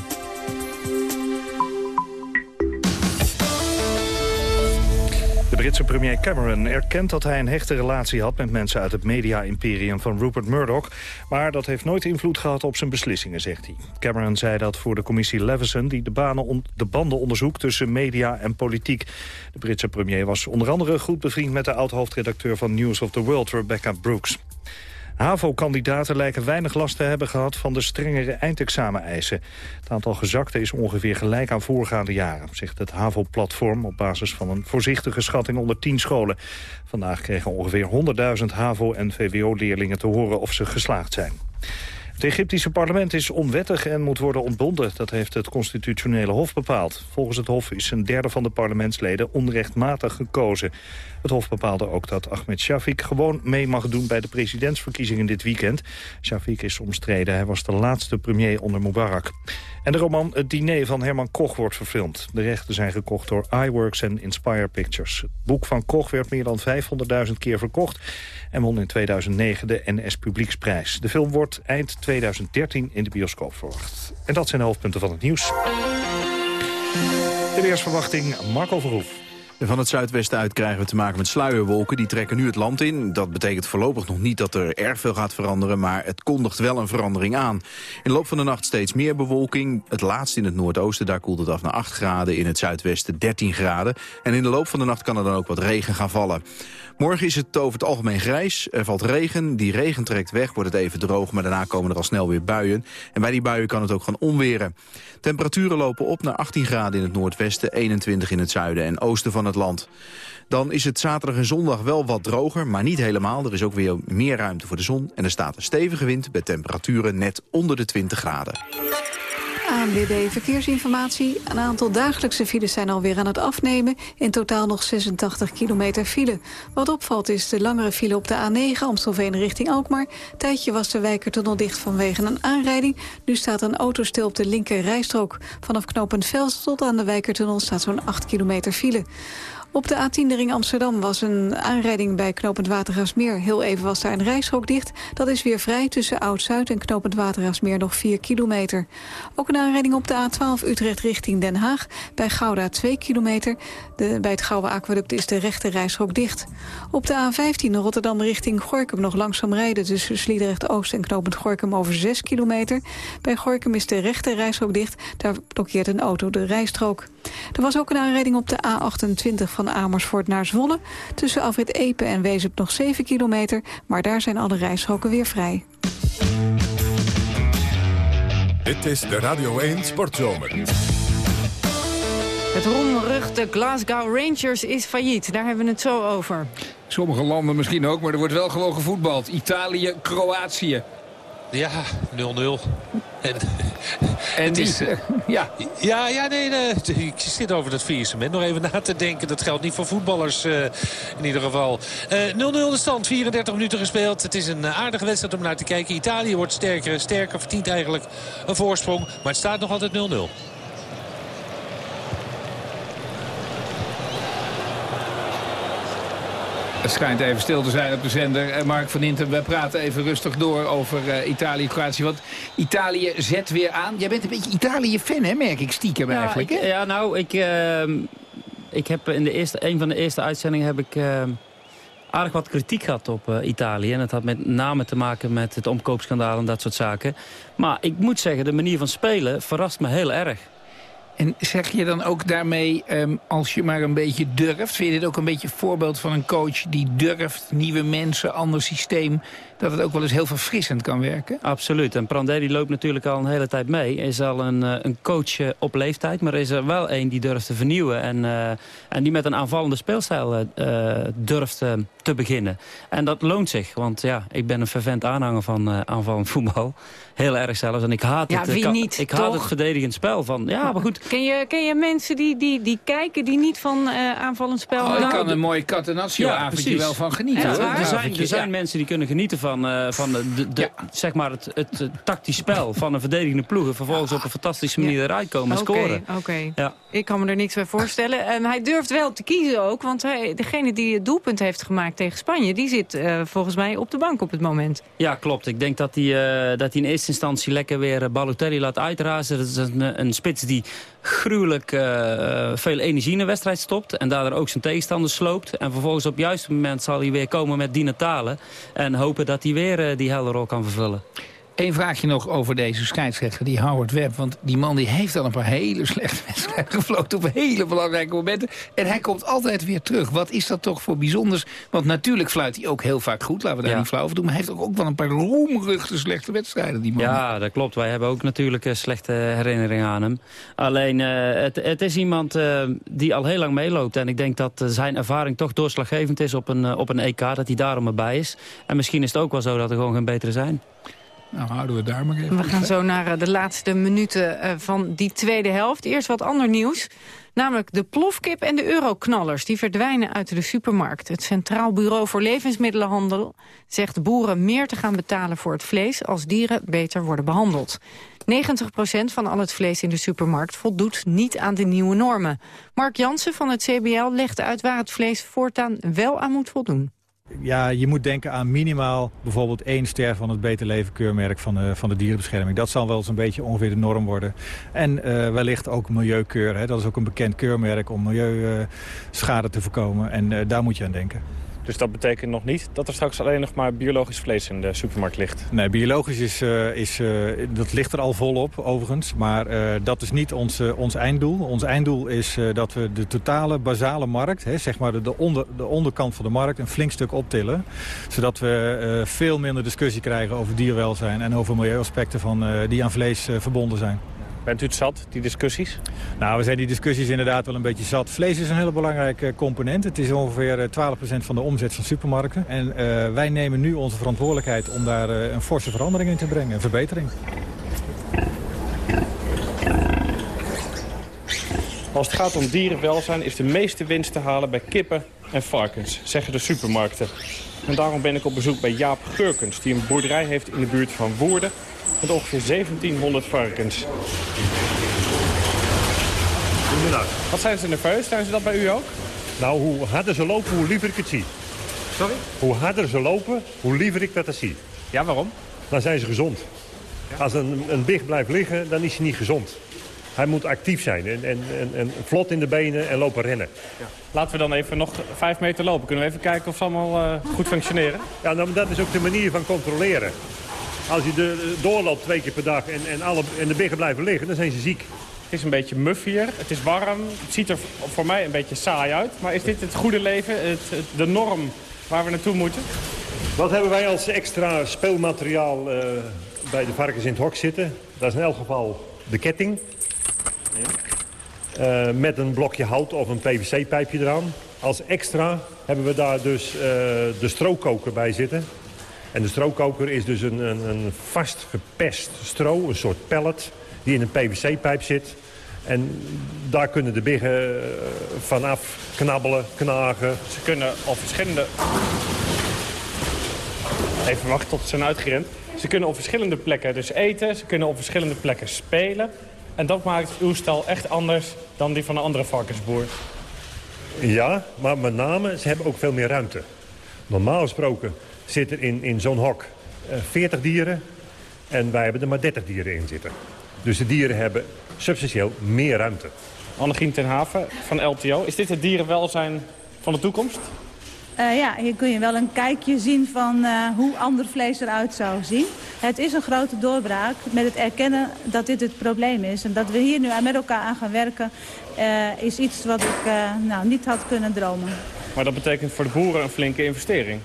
Britse premier Cameron erkent dat hij een hechte relatie had... met mensen uit het media-imperium van Rupert Murdoch. Maar dat heeft nooit invloed gehad op zijn beslissingen, zegt hij. Cameron zei dat voor de commissie Leveson... die de, de banden onderzoekt tussen media en politiek. De Britse premier was onder andere goed bevriend... met de oud-hoofdredacteur van News of the World, Rebecca Brooks. HAVO-kandidaten lijken weinig last te hebben gehad van de strengere eindexameneisen. Het aantal gezakten is ongeveer gelijk aan voorgaande jaren, zegt het HAVO-platform op basis van een voorzichtige schatting onder 10 scholen. Vandaag kregen ongeveer 100.000 HAVO- en VWO-leerlingen te horen of ze geslaagd zijn. Het Egyptische parlement is onwettig en moet worden ontbonden. Dat heeft het constitutionele hof bepaald. Volgens het hof is een derde van de parlementsleden onrechtmatig gekozen. Het hof bepaalde ook dat Ahmed Shafik gewoon mee mag doen... bij de presidentsverkiezingen dit weekend. Shafik is omstreden. Hij was de laatste premier onder Mubarak. En de roman Het Diner van Herman Koch wordt verfilmd. De rechten zijn gekocht door iWorks en Inspire Pictures. Het boek van Koch werd meer dan 500.000 keer verkocht... en won in 2009 de NS Publieksprijs. De film wordt eind 2013 in de bioscoop verwacht. En dat zijn de hoofdpunten van het nieuws. De weersverwachting Marco Verhoef. Van het zuidwesten uit krijgen we te maken met sluierwolken. Die trekken nu het land in. Dat betekent voorlopig nog niet dat er erg veel gaat veranderen... maar het kondigt wel een verandering aan. In de loop van de nacht steeds meer bewolking. Het laatst in het noordoosten, daar koelt het af naar 8 graden. In het zuidwesten 13 graden. En in de loop van de nacht kan er dan ook wat regen gaan vallen. Morgen is het over het algemeen grijs. Er valt regen. Die regen trekt weg, wordt het even droog... maar daarna komen er al snel weer buien. En bij die buien kan het ook gaan onweren. Temperaturen lopen op naar 18 graden in het noordwesten... 21 in het zuiden en oosten van het land. Dan is het zaterdag en zondag wel wat droger, maar niet helemaal. Er is ook weer meer ruimte voor de zon en er staat een stevige wind... bij temperaturen net onder de 20 graden. ANWB Verkeersinformatie. Een aantal dagelijkse files zijn alweer aan het afnemen. In totaal nog 86 kilometer file. Wat opvalt is de langere file op de A9 Amstelveen richting Alkmaar. Tijdje was de Wijkertunnel dicht vanwege een aanrijding. Nu staat een auto stil op de linker rijstrook. Vanaf knooppunt Vels tot aan de Wijkertunnel staat zo'n 8 kilometer file. Op de A10 de ring Amsterdam was een aanrijding bij knooppunt Watergraafsmeer. Heel even was daar een rijstrook dicht. Dat is weer vrij tussen Oud-Zuid en knooppunt Watergraafsmeer nog 4 kilometer. Ook een aanrijding op de A12 Utrecht richting Den Haag. Bij Gouda 2 kilometer. De, bij het Gouwe Aquaduct is de rechte rijstrook dicht. Op de A15 Rotterdam richting Gorkum nog langzaam rijden... tussen Sliedrecht-Oost en knooppunt Gorkum over 6 kilometer. Bij Gorkum is de rechte rijstrook dicht. Daar blokkeert een auto de rijstrook. Er was ook een aanrijding op de A28 van Amersfoort naar Zwolle. Tussen Afrit Epe en Wezep nog 7 kilometer, maar daar zijn alle rijstroken weer vrij. Dit is de Radio 1 Sportzomer. Het roemruchte Glasgow Rangers is failliet. Daar hebben we het zo over. Sommige landen misschien ook, maar er wordt wel gewoon gevoetbald. Italië, Kroatië. Ja, 0-0. En, en het is, uh, ja. Ja, ja nee, nee, ik zit over dat faillissement nog even na te denken. Dat geldt niet voor voetballers uh, in ieder geval. 0-0 uh, de stand, 34 minuten gespeeld. Het is een aardige wedstrijd om naar te kijken. Italië wordt sterker en sterker, verdient eigenlijk een voorsprong. Maar het staat nog altijd 0-0. Het schijnt even stil te zijn op de zender. Mark van Inten, we praten even rustig door over uh, Italië-Kroatië. Want Italië zet weer aan. Jij bent een beetje Italië-fan, hè, merk ik stiekem ja, eigenlijk. Hè? Ik, ja, nou, ik, uh, ik heb in de eerste, een van de eerste uitzendingen heb ik... Uh, aardig wat kritiek gehad op uh, Italië. En dat had met name te maken met het omkoopschandaal en dat soort zaken. Maar ik moet zeggen, de manier van spelen verrast me heel erg. En zeg je dan ook daarmee, um, als je maar een beetje durft... vind je dit ook een beetje voorbeeld van een coach die durft... nieuwe mensen, ander systeem, dat het ook wel eens heel verfrissend kan werken? Absoluut. En Prandelli loopt natuurlijk al een hele tijd mee. Is al een, een coach op leeftijd, maar is er wel een die durft te vernieuwen. En, uh, en die met een aanvallende speelstijl uh, durft uh, te beginnen. En dat loont zich, want ja, ik ben een fervent aanhanger van aanvallend voetbal. Heel erg zelfs. En ik haat ja, het, wie ik, niet, ik toch? haat het verdedigend spel. Van, ja, maar goed. Ken je, ken je mensen die, die, die kijken, die niet van aanvallend spel oh, houden? Ik kan een mooi Catenaccio-avondje ja, wel van genieten. Ja, hoor. er, zijn, er zijn mensen die kunnen genieten van van, uh, van de, de, zeg maar het, het, tactisch spel van een verdedigende ploeg. En vervolgens op een fantastische manier eruit komen en scoren. Oké, ja. ik kan me er niks bij voorstellen. En hij durft wel te kiezen ook, want hij, degene die het doelpunt heeft gemaakt tegen Spanje... die zit uh, volgens mij op de bank op het moment. Ja, klopt. Ik denk dat hij, uh, dat hij in eerste instantie lekker weer Balotelli laat uitrazen. Dat is een, een spits die gruwelijk uh, veel energie in de wedstrijd stopt. En daardoor ook zijn tegenstanders sloopt. En vervolgens op het juiste moment zal hij weer komen met Dina Talen. En hopen dat hij weer uh, die helderrol kan vervullen. Eén vraagje nog over deze scheidsrechter, die Howard Webb. Want die man die heeft al een paar hele slechte wedstrijden gefloten... op hele belangrijke momenten. En hij komt altijd weer terug. Wat is dat toch voor bijzonders? Want natuurlijk fluit hij ook heel vaak goed. Laten we daar niet flauw over doen. Maar hij heeft ook wel een paar roemruchte slechte wedstrijden, die man. Ja, dat klopt. Wij hebben ook natuurlijk een slechte herinneringen aan hem. Alleen, uh, het, het, is iemand uh, die al heel lang meeloopt. En ik denk dat zijn ervaring toch doorslaggevend is op een, op een EK. Dat hij daarom erbij is. En misschien is het ook wel zo dat er gewoon geen betere zijn. Nou, houden we daar maar even. We gaan zo naar eh, de laatste minuten eh, van die tweede helft. Eerst wat ander nieuws. Namelijk de plofkip en de euroknallers. Die verdwijnen uit de supermarkt. Het Centraal Bureau voor Levensmiddelenhandel zegt boeren meer te gaan betalen voor het vlees... als dieren beter worden behandeld. 90% van al het vlees in de supermarkt voldoet niet aan de nieuwe normen. Mark Jansen van het CBL legt uit waar het vlees voortaan wel aan moet voldoen ja, je moet denken aan minimaal bijvoorbeeld één ster van het Beter Leven keurmerk van de, van de dierenbescherming. Dat zal wel eens een beetje ongeveer de norm worden. En uh, wellicht ook milieukeur. Hè. Dat is ook een bekend keurmerk om milieuschade te voorkomen. En uh, daar moet je aan denken. Dus dat betekent nog niet dat er straks alleen nog maar biologisch vlees in de supermarkt ligt? Nee, biologisch is, uh, is, uh, dat ligt er al volop overigens. Maar uh, dat is niet ons, ons einddoel. Ons einddoel is dat we de totale basale markt, hè, zeg maar de, de, onder, de onderkant van de markt, een flink stuk optillen. Zodat we veel minder discussie krijgen over dierwelzijn en over milieuaspecten van, die aan vlees verbonden zijn. Bent u het zat, die discussies? Nou, we zijn die discussies inderdaad wel een beetje zat. Vlees is een hele belangrijke component. Het is ongeveer 12% eh, van de omzet van supermarkten. En uh, wij nemen nu onze verantwoordelijkheid om daar uh, een forse verandering in te brengen. Een verbetering. Als het gaat om dierenwelzijn is de meeste winst te halen bij kippen en varkens, zeggen de supermarkten. En daarom ben ik op bezoek bij Jaap Geurkens, die een boerderij heeft in de buurt van Woerden met ongeveer 1700 varkens. Goedemiddag. Wat zijn ze nerveus? Zijn ze dat bij u ook? Nou, hoe harder ze lopen, hoe liever ik het zie. Sorry? Hoe harder ze lopen, hoe liever ik dat zie. Ja, waarom? Dan zijn ze gezond. Als een, een big blijft liggen, dan is hij niet gezond. Hij moet actief zijn en, en, en, en vlot in de benen en lopen rennen. Ja. Laten we dan even nog vijf meter lopen. Kunnen we even kijken of ze allemaal uh, goed functioneren? Ja, nou, dat is ook de manier van controleren. Als je de, doorloopt twee keer per dag en, en, alle, en de biggen blijven liggen, dan zijn ze ziek. Het is een beetje muff hier. Het is warm. Het ziet er voor mij een beetje saai uit. Maar is dit het goede leven, het, de norm waar we naartoe moeten? Wat hebben wij als extra speelmateriaal uh, bij de varkens in het hok zitten? Dat is in elk geval de ketting. Ja. Uh, met een blokje hout of een PVC-pijpje eraan. Als extra hebben we daar dus uh, de strookkoker bij zitten. En de strookkoker is dus een, een, een vast gepest stro, een soort pellet... die in een PVC-pijp zit. En daar kunnen de biggen uh, vanaf knabbelen, knagen. Ze kunnen op verschillende... Even wachten tot ze zijn uitgerend. Ze kunnen op verschillende plekken dus eten. Ze kunnen op verschillende plekken spelen. En dat maakt uw stal echt anders dan die van een andere varkensboer. Ja, maar met name, ze hebben ook veel meer ruimte. Normaal gesproken zitten in, in zo'n hok uh, 40 dieren. En wij hebben er maar 30 dieren in zitten. Dus de dieren hebben substantieel meer ruimte. Annegien ten Haven van LTO. Is dit het dierenwelzijn van de toekomst? Uh, ja, hier kun je wel een kijkje zien van uh, hoe ander vlees eruit zou zien. Het is een grote doorbraak met het erkennen dat dit het probleem is. En dat we hier nu met elkaar aan gaan werken uh, is iets wat ik nou, niet had kunnen dromen. Maar dat betekent voor de boeren een flinke investering?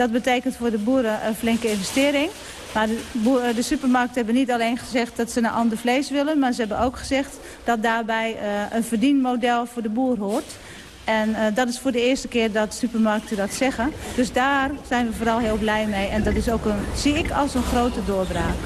Dat betekent voor de boeren een flinke investering. Maar de, boeren, de supermarkten hebben niet alleen gezegd dat ze een ander vlees willen... maar ze hebben ook gezegd dat daarbij uh, een verdienmodel voor de boer hoort. En uh, dat is voor de eerste keer dat supermarkten dat zeggen. Dus daar zijn we vooral heel blij mee. En dat is ook een, zie ik als een grote doorbraak.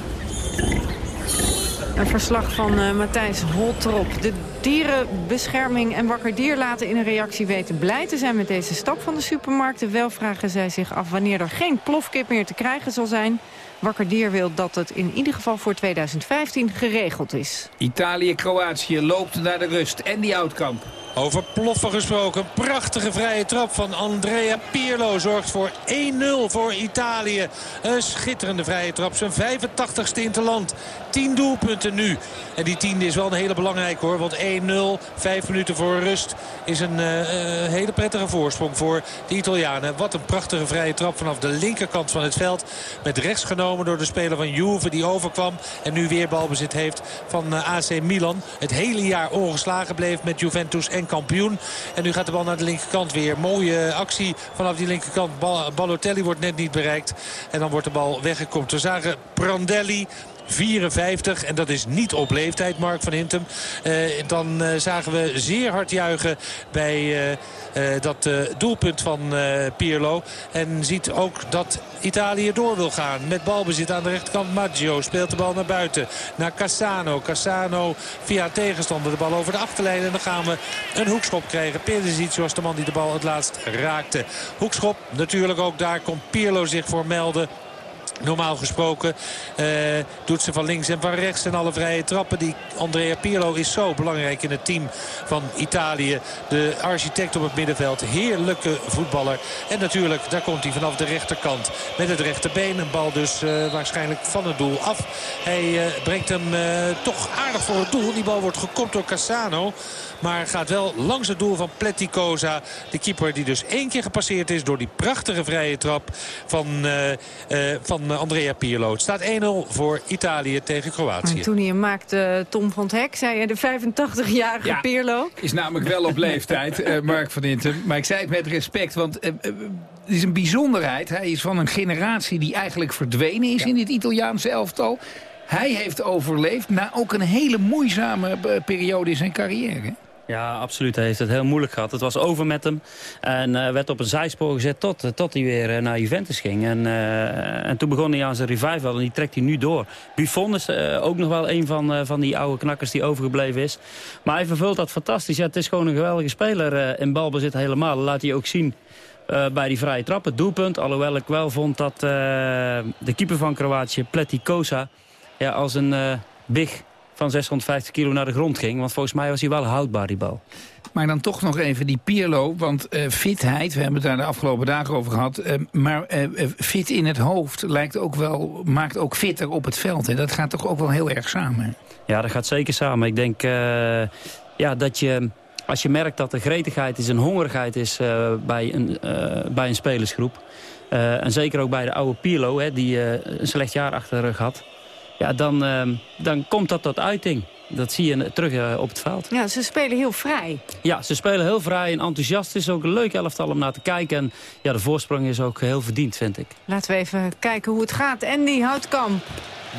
Een verslag van uh, Matthijs Holtrop. De Dierenbescherming en Wakker Dier laten in een reactie weten blij te zijn met deze stap van de supermarkten. Wel vragen zij zich af wanneer er geen plofkip meer te krijgen zal zijn. Wakker Dier wil dat het in ieder geval voor 2015 geregeld is. Italië-Kroatië loopt naar de rust. En die Oudkamp. Over ploffen gesproken. Prachtige vrije trap van Andrea Pirlo zorgt voor 1-0 voor Italië. Een schitterende vrije trap. Zijn 85ste in het land. 10 doelpunten nu. En die tiende is wel een hele belangrijke hoor. Want 1-0, 5 minuten voor rust is een uh, hele prettige voorsprong voor de Italianen. Wat een prachtige vrije trap vanaf de linkerkant van het veld. Met rechts genomen door de speler van Juve die overkwam. En nu weer balbezit heeft van eh, AC Milan. Het hele jaar ongeslagen bleef met Juventus en kampioen. En nu gaat de bal naar de linkerkant weer. Mooie actie vanaf die linkerkant. Bal Balotelli wordt net niet bereikt. En dan wordt de bal weggekomen. We zagen Prandelli 54. En dat is niet op leeftijd, Mark van Hintem. Uh, dan uh, zagen we zeer hard juichen bij uh, dat doelpunt van Pirlo. En ziet ook dat Italië door wil gaan. Met balbezit aan de rechterkant. Maggio speelt de bal naar buiten. Naar Cassano. Cassano via tegenstander de bal over de achterlijn. En dan gaan we een hoekschop krijgen. Perisic was de man die de bal het laatst raakte. Hoekschop natuurlijk ook daar komt Pirlo zich voor melden. Normaal gesproken uh, doet ze van links en van rechts en alle vrije trappen. Die Andrea Pirlo is zo belangrijk in het team van Italië. De architect op het middenveld. Heerlijke voetballer. En natuurlijk, daar komt hij vanaf de rechterkant. Met het rechterbeen. Een bal dus uh, waarschijnlijk van het doel af. Hij uh, brengt hem toch aardig voor het doel. Die bal wordt gekopt door Cassano. Maar gaat wel langs het doel van Pleticosa. De keeper die dus één keer gepasseerd is door die prachtige vrije trap van, uh, uh, van Andrea Pirlo. Het staat 1-0 voor Italië tegen Kroatië. En toen hij hem maakte, Tom van het Hek, zei je de 85-jarige ja, Pirlo. is namelijk wel op leeftijd, uh, Mark van Inten. Maar ik zei het met respect, want het is een bijzonderheid. Hij is van een generatie die eigenlijk verdwenen is ja. in dit Italiaanse elftal. Hij heeft overleefd na ook een hele moeizame periode in zijn carrière. Ja, absoluut. Hij heeft het heel moeilijk gehad. Het was over met hem. En uh, werd op een zijspoor gezet tot, tot hij weer uh, naar Juventus ging. En, en toen begon hij aan zijn revival en die trekt hij nu door. Buffon is ook nog wel een van, van die oude knakkers die overgebleven is. Maar hij vervult dat fantastisch. Het is gewoon een geweldige speler in balbezit helemaal. Dat laat hij ook zien bij die vrije trap. Het doelpunt, alhoewel ik wel vond dat de keeper van Kroatië, Kosa, ja, als een big van 650 kilo naar de grond ging. Want volgens mij was hij wel houdbaar, die bal. Maar dan toch nog even die Pierlo, want uh, fitheid, we hebben het daar de afgelopen dagen over gehad... Uh, maar uh, fit in het hoofd lijkt ook wel, maakt ook fitter op het veld. En dat gaat toch ook wel heel erg samen? Ja, dat gaat zeker samen. Ik denk ja, dat je, als je merkt dat er gretigheid is en hongerigheid is bij, een, bij een spelersgroep... en zeker ook bij de oude Pierlo, hè, die een slecht jaar achter de rug had ja, dan, uh, dan komt dat tot uiting. Dat zie je terug uh, op het veld. Ja, ze spelen heel vrij. Ja, ze spelen heel vrij en enthousiast. Het is ook een leuk elftal om naar te kijken. En ja, de voorsprong is ook heel verdiend, vind ik. Laten we even kijken hoe het gaat. Andy Houtkamp.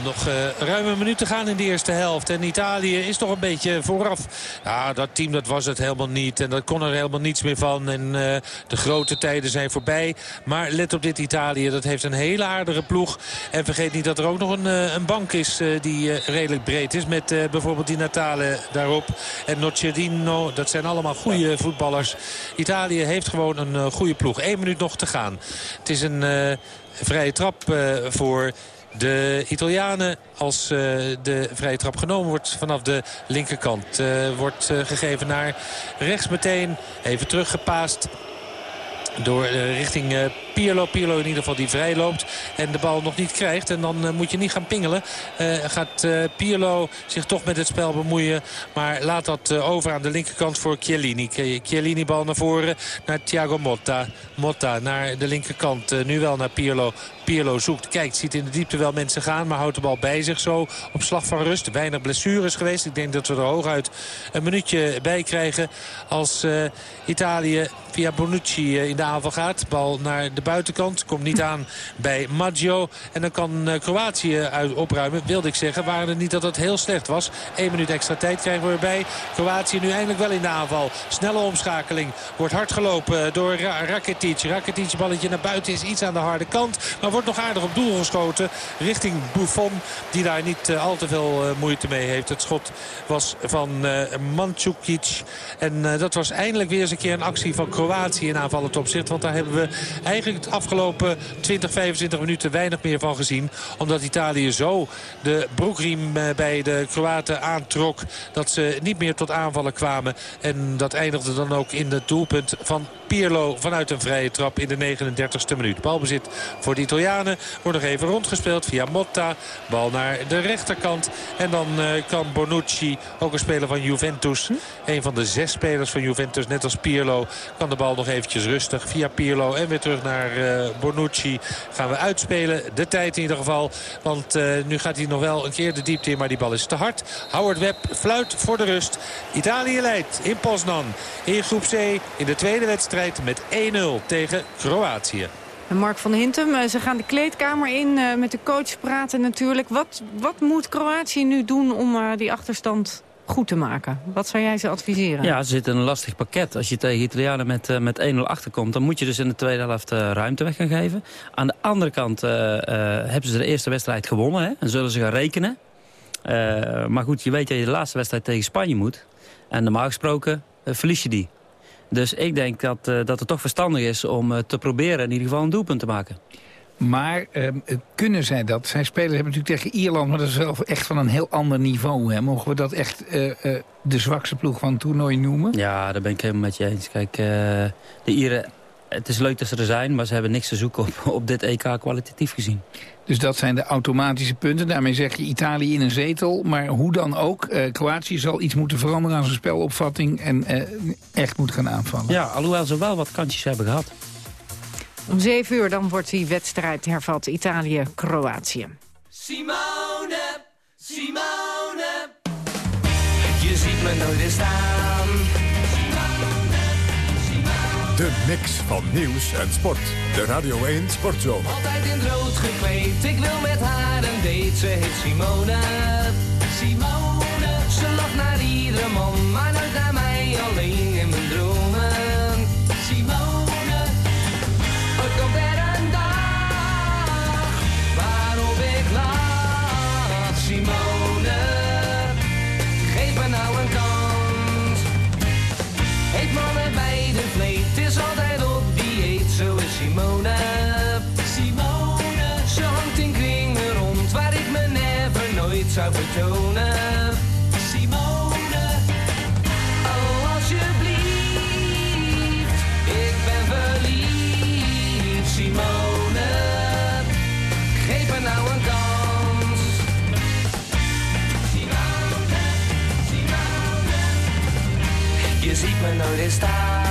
Nog uh, ruim een minuut te gaan in de eerste helft. En Italië is toch een beetje vooraf. Ja, dat team dat was het helemaal niet. En daar kon er helemaal niets meer van. En uh, de grote tijden zijn voorbij. Maar let op dit Italië. Dat heeft een hele aardige ploeg. En vergeet niet dat er ook nog een, uh, een bank is die redelijk breed is. Met bijvoorbeeld die Natale daarop. En Nocerino. Dat zijn allemaal goede voetballers. Italië heeft gewoon een goede ploeg. Eén minuut nog te gaan. Het is een vrije trap voor de Italianen als uh, de vrije trap genomen wordt vanaf de linkerkant. Wordt gegeven naar rechts meteen. Even teruggepaast door richting Pirlo. Pirlo in ieder geval die vrij loopt en de bal nog niet krijgt. En dan uh, moet je niet gaan pingelen. Uh, gaat uh, Pirlo zich toch met het spel bemoeien. Maar laat dat over aan de linkerkant voor Chiellini. Chiellini bal naar voren naar Thiago Motta. Motta naar de linkerkant. nu wel naar Pirlo. Pirlo zoekt, kijkt, ziet in de diepte wel mensen gaan. Maar houdt de bal bij zich zo op slag van rust. Weinig blessures geweest. Ik denk dat we er hooguit een minuutje bij krijgen. Als Italië via Bonucci in de aanval gaat. Bal naar de buitenkant. Komt niet aan bij Maggio. En dan kan Kroatië uit opruimen, wilde ik zeggen. Waren het niet dat het heel slecht was. Eén minuut extra tijd krijgen we erbij. Kroatië nu eindelijk wel in de aanval. Snelle omschakeling. Wordt hard gelopen door Rakitic. Rakitic balletje naar buiten is iets aan de harde kant. Maar wordt nog aardig op doel geschoten. Richting Buffon. Die daar niet al te veel moeite mee heeft. Het schot was van Mandzukic. En dat was eindelijk weer eens een keer een actie van Kroatië in aanvallend opzicht. Want daar hebben we eigenlijk het afgelopen 20, 25 minuten weinig meer van gezien. Omdat Italië zo de broekriem eh, bij de Kroaten aantrok. Dat ze niet meer tot aanvallen kwamen. En dat eindigde dan ook in het doelpunt van Pirlo vanuit een vrije trap in de 39ste minuut. Balbezit voor de Italianen. Wordt nog even rondgespeeld via Motta. Bal naar de rechterkant. En dan uh, kan Bonucci, ook een speler van Juventus. Een van de zes spelers van Juventus, net als Pirlo. Kan de bal nog eventjes rustig via Pirlo. En weer terug naar uh, Bonucci. Gaan we uitspelen. De tijd in ieder geval. Want uh, nu gaat hij nog wel een keer de diepte in. Maar die bal is te hard. Howard Webb fluit voor de rust. Italië leidt in Poznan. In groep C in de tweede wedstrijd met 1-0 tegen Kroatië. Mark van Hintem, ze gaan de kleedkamer in met de coach praten natuurlijk. Wat, wat moet Kroatië nu doen om die achterstand goed te maken? Wat zou jij ze adviseren? Ja, ze zitten in een lastig pakket. Als je tegen Italianen met, uh, met 1-0 achterkomt... dan moet je dus in de tweede helft uh, ruimte weg gaan geven. Aan de andere kant uh, hebben ze de eerste wedstrijd gewonnen. Hè, en zullen ze gaan rekenen. maar goed, je weet dat je de laatste wedstrijd tegen Spanje moet. En normaal gesproken verlies je die. Dus ik denk dat, dat het toch verstandig is om te proberen in ieder geval een doelpunt te maken. Maar uh, kunnen zij dat? Zij spelen hebben natuurlijk tegen Ierland, maar dat is wel echt van een heel ander niveau. Hè? Mogen we dat echt uh, uh, de zwakste ploeg van het toernooi noemen? Ja, daar ben ik helemaal met je eens. Kijk, de Ieren, het is leuk dat ze er zijn, maar ze hebben niks te zoeken op, op dit EK kwalitatief gezien. Dus dat zijn de automatische punten. Daarmee zeg je Italië in een zetel. Maar hoe dan ook, Kroatië zal iets moeten veranderen aan zijn spelopvatting... en echt moet gaan aanvallen. Ja, alhoewel ze wel wat kantjes hebben gehad. Om 7 uur dan wordt die wedstrijd hervat Italië-Kroatië. Simone, Simone, je ziet me nooit weer staan. De mix van nieuws en sport. De Radio 1 Sportzomer. Altijd in het rood gekleed, ik wil met haar een date. Ze heet Simone, Simone. Ze lacht naar iedere man, maar nooit naar mij alleen je ziet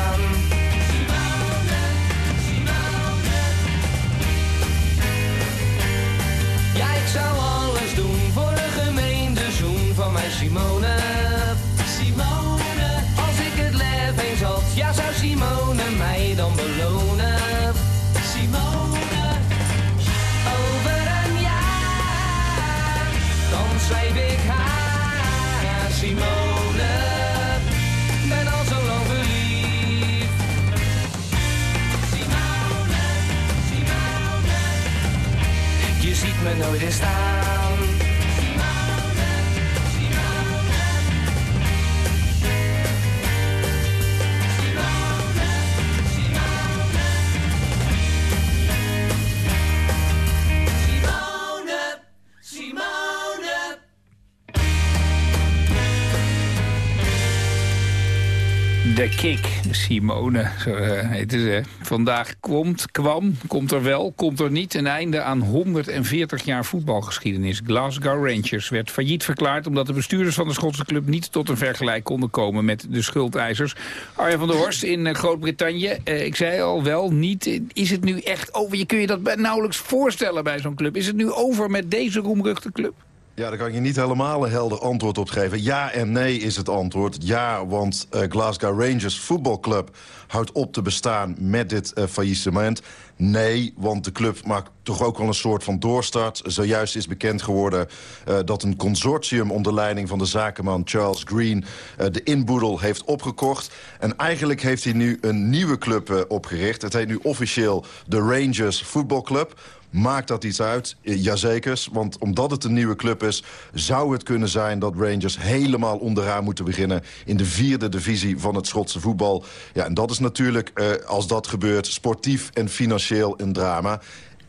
Kick, Simone, zo uh, heette ze. Vandaag komt, kwam, komt er wel, komt er niet... een einde aan 140 jaar voetbalgeschiedenis. Glasgow Rangers werd failliet verklaard... omdat de bestuurders van de Schotse club niet tot een vergelijk konden komen... met de schuldeisers. Arjen van der Horst in uh, Groot-Brittannië. Uh, ik zei al wel, niet. Is het nu echt over? Je kun je dat nauwelijks voorstellen bij zo'n club. Is het nu over met deze roemruchte club? Ja, daar kan je niet helemaal een helder antwoord op geven. Ja en nee is het antwoord. Ja, want uh, Glasgow Rangers voetbalclub houdt op te bestaan met dit uh, faillissement. Nee, want de club maakt toch ook wel een soort van doorstart. Zojuist is bekend geworden uh, dat een consortium onder leiding van de zakenman Charles Green de inboedel heeft opgekocht. En eigenlijk heeft hij nu een nieuwe club opgericht. Het heet nu officieel de Rangers Voetbalclub. Maakt dat iets uit? Jazeker, want omdat het een nieuwe club is... zou het kunnen zijn dat Rangers helemaal onderaan moeten beginnen... in de vierde divisie van het Schotse voetbal. Ja, en dat is natuurlijk, uh, als dat gebeurt, sportief en financieel een drama.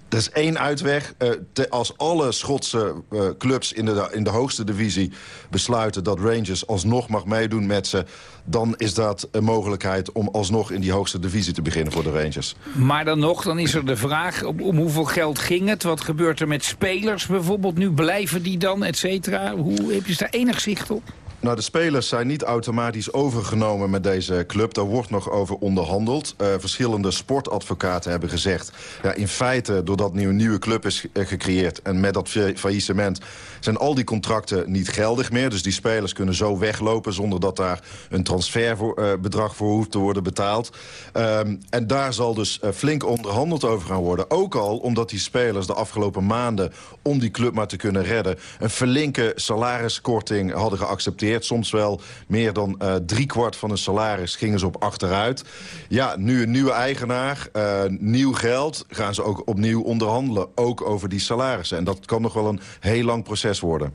Er is één uitweg. Te, als alle Schotse uh, clubs in de, in de hoogste divisie besluiten... dat Rangers alsnog mag meedoen met ze... dan is dat een mogelijkheid om alsnog in die hoogste divisie te beginnen voor de Rangers. Maar dan nog, dan is er de vraag om, om hoeveel geld ging het? Wat gebeurt er met spelers bijvoorbeeld nu? Blijven die dan, et cetera? Hoe, heb je daar enig zicht op? Nou, de spelers zijn niet automatisch overgenomen met deze club. Daar wordt nog over onderhandeld. Uh, verschillende sportadvocaten hebben gezegd... Ja, in feite, doordat nu een nieuwe club is gecreëerd... en met dat faillissement zijn al die contracten niet geldig meer. Dus die spelers kunnen zo weglopen... zonder dat daar een transferbedrag uh, voor hoeft te worden betaald. Um, en daar zal dus uh, flink onderhandeld over gaan worden. Ook al omdat die spelers de afgelopen maanden... om die club maar te kunnen redden... een flinke salariskorting hadden geaccepteerd Soms wel meer dan uh, driekwart van hun salaris gingen ze op achteruit. Ja, nu een nieuwe eigenaar, uh, nieuw geld... gaan ze ook opnieuw onderhandelen, ook over die salarissen. En dat kan nog wel een heel lang proces worden.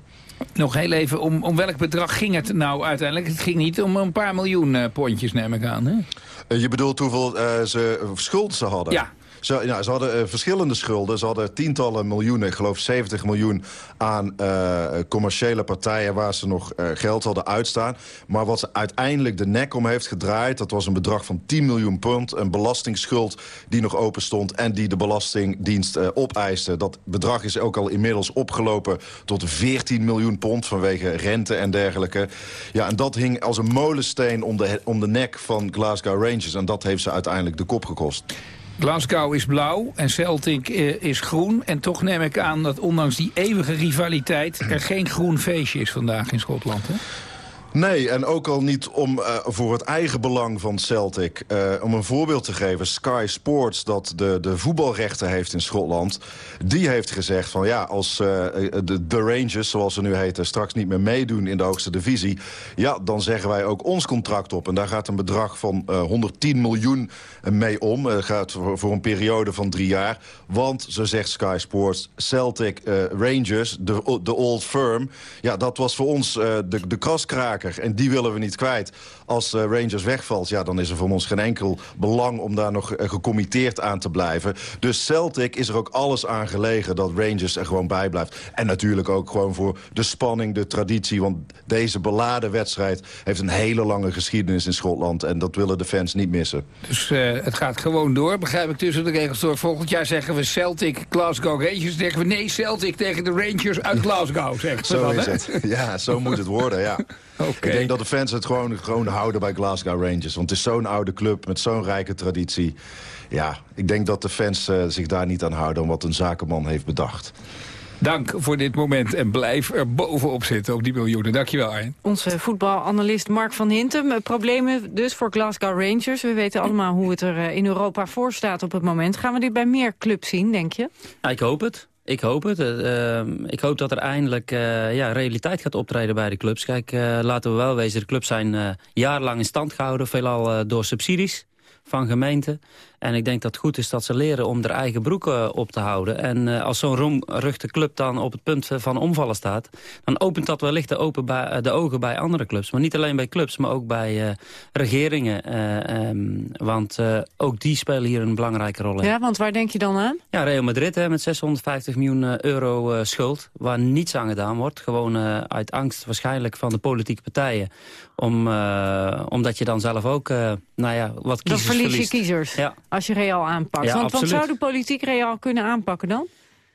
Nog heel even, om, om welk bedrag ging het nou uiteindelijk? Het ging niet om een paar miljoen uh, pondjes, neem ik aan, hè? Je bedoelt hoeveel ze schuld ze hadden? Ja. Ze, nou, ze hadden uh, verschillende schulden. Ze hadden tientallen miljoenen, ik geloof 70 miljoen... aan uh, commerciële partijen waar ze nog uh, geld hadden uitstaan. Maar wat ze uiteindelijk de nek om heeft gedraaid... dat was een bedrag van 10 miljoen pond. Een belastingsschuld die nog open stond... en die de Belastingdienst opeiste. Dat bedrag is ook al inmiddels opgelopen tot 14 miljoen pond... vanwege rente en dergelijke. Ja, en dat hing als een molensteen om de, om de nek van Glasgow Rangers. En dat heeft ze uiteindelijk de kop gekost. Glasgow is blauw en Celtic is groen. En toch neem ik aan dat ondanks die eeuwige rivaliteit... er geen groen feestje is vandaag in Schotland, hè? Nee, en ook al niet om, uh, voor het eigen belang van Celtic. Uh, om een voorbeeld te geven, Sky Sports, dat de, de voetbalrechten heeft in Schotland... die heeft gezegd van ja, als uh, de, Rangers, zoals ze nu heten... straks niet meer meedoen in de hoogste divisie... ja, dan zeggen wij ook ons contract op. En daar gaat een bedrag van 110 miljoen mee om. Dat gaat voor, voor, een periode van drie jaar. Want, zo zegt Sky Sports, Celtic Rangers, de, de old firm... ja, dat was voor ons de, de kraskraak en die willen we niet kwijt. Als uh, Rangers wegvalt, ja, dan is er voor ons geen enkel belang... om daar nog uh, gecommitteerd aan te blijven. Dus Celtic is er ook alles aan gelegen dat Rangers er gewoon bij blijft. En natuurlijk ook gewoon voor de spanning, de traditie. Want deze beladen wedstrijd heeft een hele lange geschiedenis in Schotland. En dat willen de fans niet missen. Dus uh, het gaat gewoon door, begrijp ik tussen de regels door. Volgend jaar zeggen we Celtic, Glasgow Rangers. zeggen we nee, Celtic tegen de Rangers uit Glasgow. Zeggen zo dan, is het. Ja, zo moet het worden, ja. Okay. Ik denk dat de fans het gewoon, gewoon houden bij Glasgow Rangers. Want het is zo'n oude club met zo'n rijke traditie. Ja, ik denk dat de fans uh, zich daar niet aan houden... om wat een zakenman heeft bedacht. Dank voor dit moment en blijf er bovenop zitten op die miljoenen. Dankjewel, Arjen. Onze voetbalanalist Mark van Hintem. Problemen dus voor Glasgow Rangers. We weten allemaal hoe het er in Europa voor staat op het moment. Gaan we dit bij meer clubs zien, denk je? Ja, ik hoop het. Ik hoop het. Uh, ik hoop dat er eindelijk uh, ja, realiteit gaat optreden bij de clubs. Kijk, uh, laten we wel wezen, de clubs zijn jarenlang in stand gehouden. Veelal door subsidies van gemeenten. En ik denk dat het goed is dat ze leren om er eigen broeken op te houden. En uh, als zo'n roemruchte club dan op het punt van omvallen staat... dan opent dat wellicht de, open bij, de ogen bij andere clubs. Maar niet alleen bij clubs, maar ook bij uh, regeringen. Um, want ook die spelen hier een belangrijke rol in. Ja, want waar denk je dan aan? Ja, Real Madrid hè, met 650 miljoen euro schuld... waar niets aan gedaan wordt. Gewoon uit angst waarschijnlijk van de politieke partijen. Om, omdat je dan zelf ook nou ja, wat kiezers Dan verlies verliest. je kiezers. Ja. Als je Real aanpakt. Ja, want, want zou de politiek Real kunnen aanpakken dan?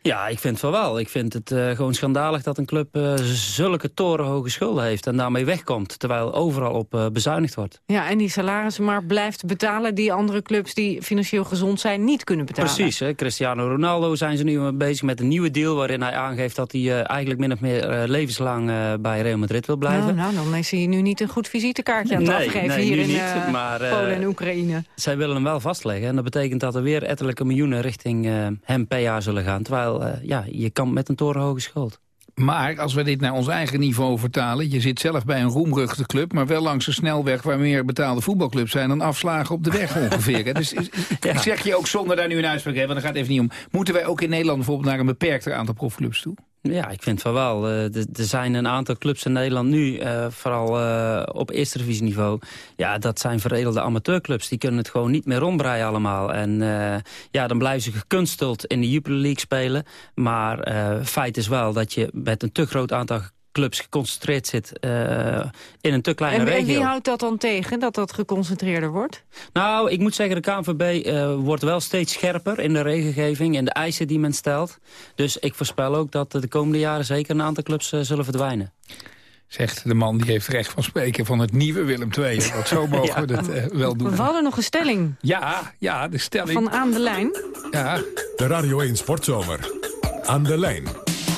Ja, ik vind van wel. Ik vind het uh, gewoon schandalig dat een club uh, zulke torenhoge schulden heeft... en daarmee wegkomt, terwijl overal op uh, bezuinigd wordt. Ja, en die salarissen maar blijft betalen... die andere clubs die financieel gezond zijn niet kunnen betalen. Precies. Hè. Cristiano Ronaldo zijn ze nu bezig met een nieuwe deal... waarin hij aangeeft dat hij eigenlijk min of meer levenslang bij Real Madrid wil blijven. Nou, nou, dan is hij nu niet een goed visitekaartje aan het nee, afgeven nee, hier in niet, maar, Polen en Oekraïne. Zij willen hem wel vastleggen. En dat betekent dat er weer ettelijke miljoenen richting hem per jaar zullen gaan. Terwijl ja, je kan met een torenhoge schuld. Maar als we dit naar ons eigen niveau vertalen... je zit zelf bij een roemruchte club... maar wel langs een snelweg waar meer betaalde voetbalclubs zijn... dan afslagen op de weg ongeveer. Dus is, ik zeg je ook zonder daar nu een uitspraak hebben... want daar gaat even niet om. Moeten wij ook in Nederland bijvoorbeeld naar een beperkter aantal profclubs toe? Ja, ik vind van wel. Uh, er zijn een aantal clubs in Nederland nu, uh, vooral uh, op eerste divisieniveau. Ja, dat zijn veredelde amateurclubs. Die kunnen het gewoon niet meer rondbreien allemaal. En ja, dan blijven ze gekunsteld in de Jupiler League spelen. Maar feit is wel dat je met een te groot aantal clubs geconcentreerd zit uh, in een te kleine en, regio. En wie houdt dat dan tegen, dat dat geconcentreerder wordt? Nou, ik moet zeggen, de KNVB uh, wordt wel steeds scherper in de regelgeving... en de eisen die men stelt. Dus ik voorspel ook dat de komende jaren zeker een aantal clubs uh, zullen verdwijnen. Zegt de man die heeft recht van spreken van het nieuwe Willem II. Want zo mogen ja. we dat uh, wel doen. We hadden nog een stelling. Ja, ja, de stelling. Van Aan de Lijn. Ja. De Radio 1 Sportzomer. Aan de Lijn.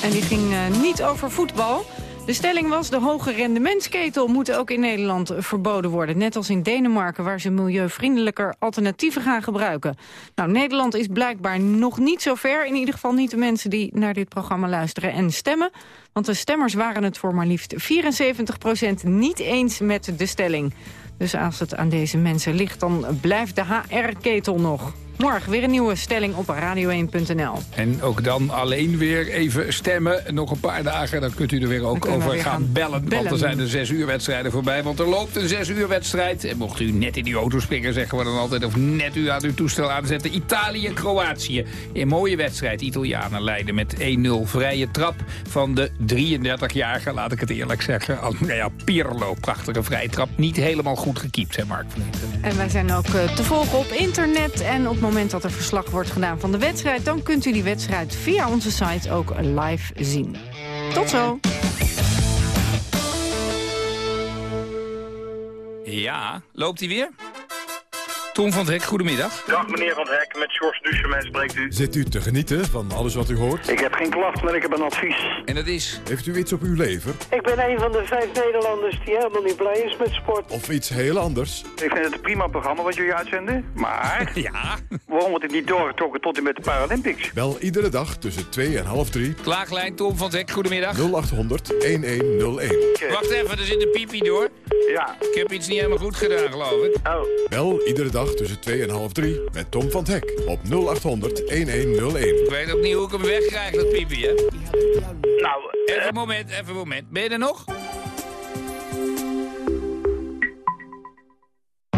En die ging uh, niet over voetbal... De stelling was, de hoge rendementsketel moet ook in Nederland verboden worden. Net als in Denemarken, waar ze milieuvriendelijker alternatieven gaan gebruiken. Nou, Nederland is blijkbaar nog niet zo ver. In ieder geval niet de mensen die naar dit programma luisteren en stemmen. Want de stemmers waren het voor maar liefst 74% niet eens met de stelling. Dus als het aan deze mensen ligt, dan blijft de HR-ketel nog. Morgen weer een nieuwe stelling op radio1.nl. En ook dan alleen weer even stemmen. Nog een paar dagen, dan kunt u er weer ook over weer gaan, gaan bellen, bellen. Want er zijn er zes uur wedstrijden voorbij. Want er loopt een zes uur wedstrijd. En mocht u net in die auto springen, zeggen we dan altijd... of net u aan uw toestel aanzetten. Italië-Kroatië. Een mooie wedstrijd. Italianen leiden met 1-0 vrije trap van de 33-jarige, laat ik het eerlijk zeggen. Andrea Pirlo. Prachtige vrije trap. Niet helemaal goed gekiept, hè Mark van En wij zijn ook uh, te volgen op internet en op moment dat er verslag wordt gedaan van de wedstrijd... dan kunt u die wedstrijd via onze site ook live zien. Tot zo! Ja, loopt hij weer? Tom van het Hek, goedemiddag. Dag meneer van het Hek, met George Duchemin spreekt u. Zit u te genieten van alles wat u hoort? Ik heb geen klacht, maar ik heb een advies. En dat is? Heeft u iets op uw lever? Ik ben een van de vijf Nederlanders die helemaal niet blij is met sport. Of iets heel anders? Ik vind het een prima programma wat jullie uitzenden, maar... ja? Waarom wordt het niet doorgetrokken tot en met de Paralympics? Wel iedere dag tussen 2 en half 3. Klaaglijn Tom van het Hek, goedemiddag. 0800 1101. Okay. Wacht even, er zit een piepie door. Ja. Ik heb iets niet helemaal goed gedaan, geloof ik. Oh. Wel iedere dag tussen 2 en half 3 met Tom van het Hek op 0800 1101. Ik weet ook niet hoe ik hem wegkrijg, dat piepie, hè? Nou, Even een moment, even een moment. Ben je er nog?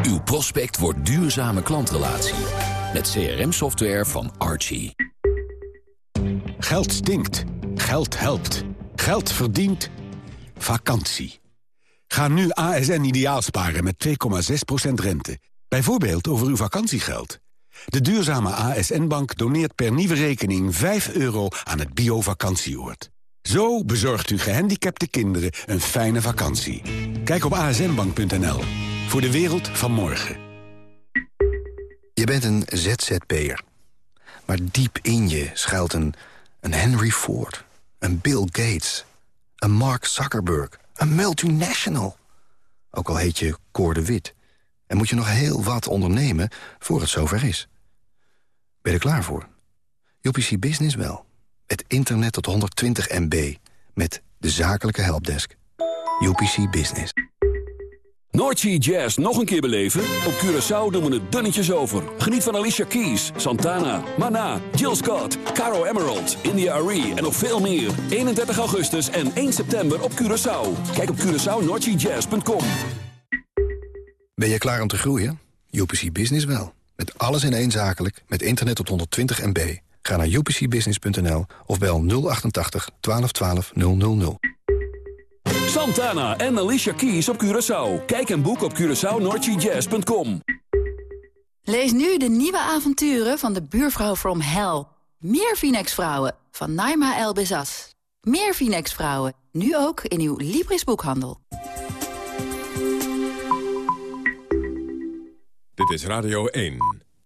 Uw prospect wordt duurzame klantrelatie. Met CRM-software van Archie. Geld stinkt. Geld helpt. Geld verdient. Vakantie. Ga nu ASN ideaal sparen met 2,6% rente. Bijvoorbeeld over uw vakantiegeld. De duurzame ASN-bank doneert per nieuwe rekening 5 euro aan het bio-vakantieoord. Zo bezorgt u gehandicapte kinderen een fijne vakantie. Kijk op asnbank.nl. Voor de wereld van morgen. Je bent een ZZP'er. Maar diep in je schuilt een, een Henry Ford, een Bill Gates, een Mark Zuckerberg, een multinational. Ook al heet je Cor de Wit. En moet je nog heel wat ondernemen voor het zover is. Ben je er klaar voor? UPC Business wel. Het internet tot 120 MB. Met de zakelijke helpdesk. UPC Business. Noordsea Jazz nog een keer beleven? Op Curaçao doen we het dunnetjes over. Geniet van Alicia Keys, Santana, Mana, Jill Scott, Caro Emerald, India Arie en nog veel meer. 31 augustus en 1 september op Curaçao. Kijk op CuraçaoNoordseaJazz.com. Ben je klaar om te groeien? UPC Business wel. Met alles in één zakelijk, met internet tot 120 MB. Ga naar upcbusiness.nl of bel 088 1212 000. Santana en Alicia Keys op Curaçao. Kijk en boek op CuraçaoNoordseaJazz.com. Lees nu de nieuwe avonturen van de buurvrouw from Hell. Meer Finex-vrouwen van Naima El Bezas. Meer Finex-vrouwen, nu ook in uw Libris-boekhandel. Dit is Radio 1.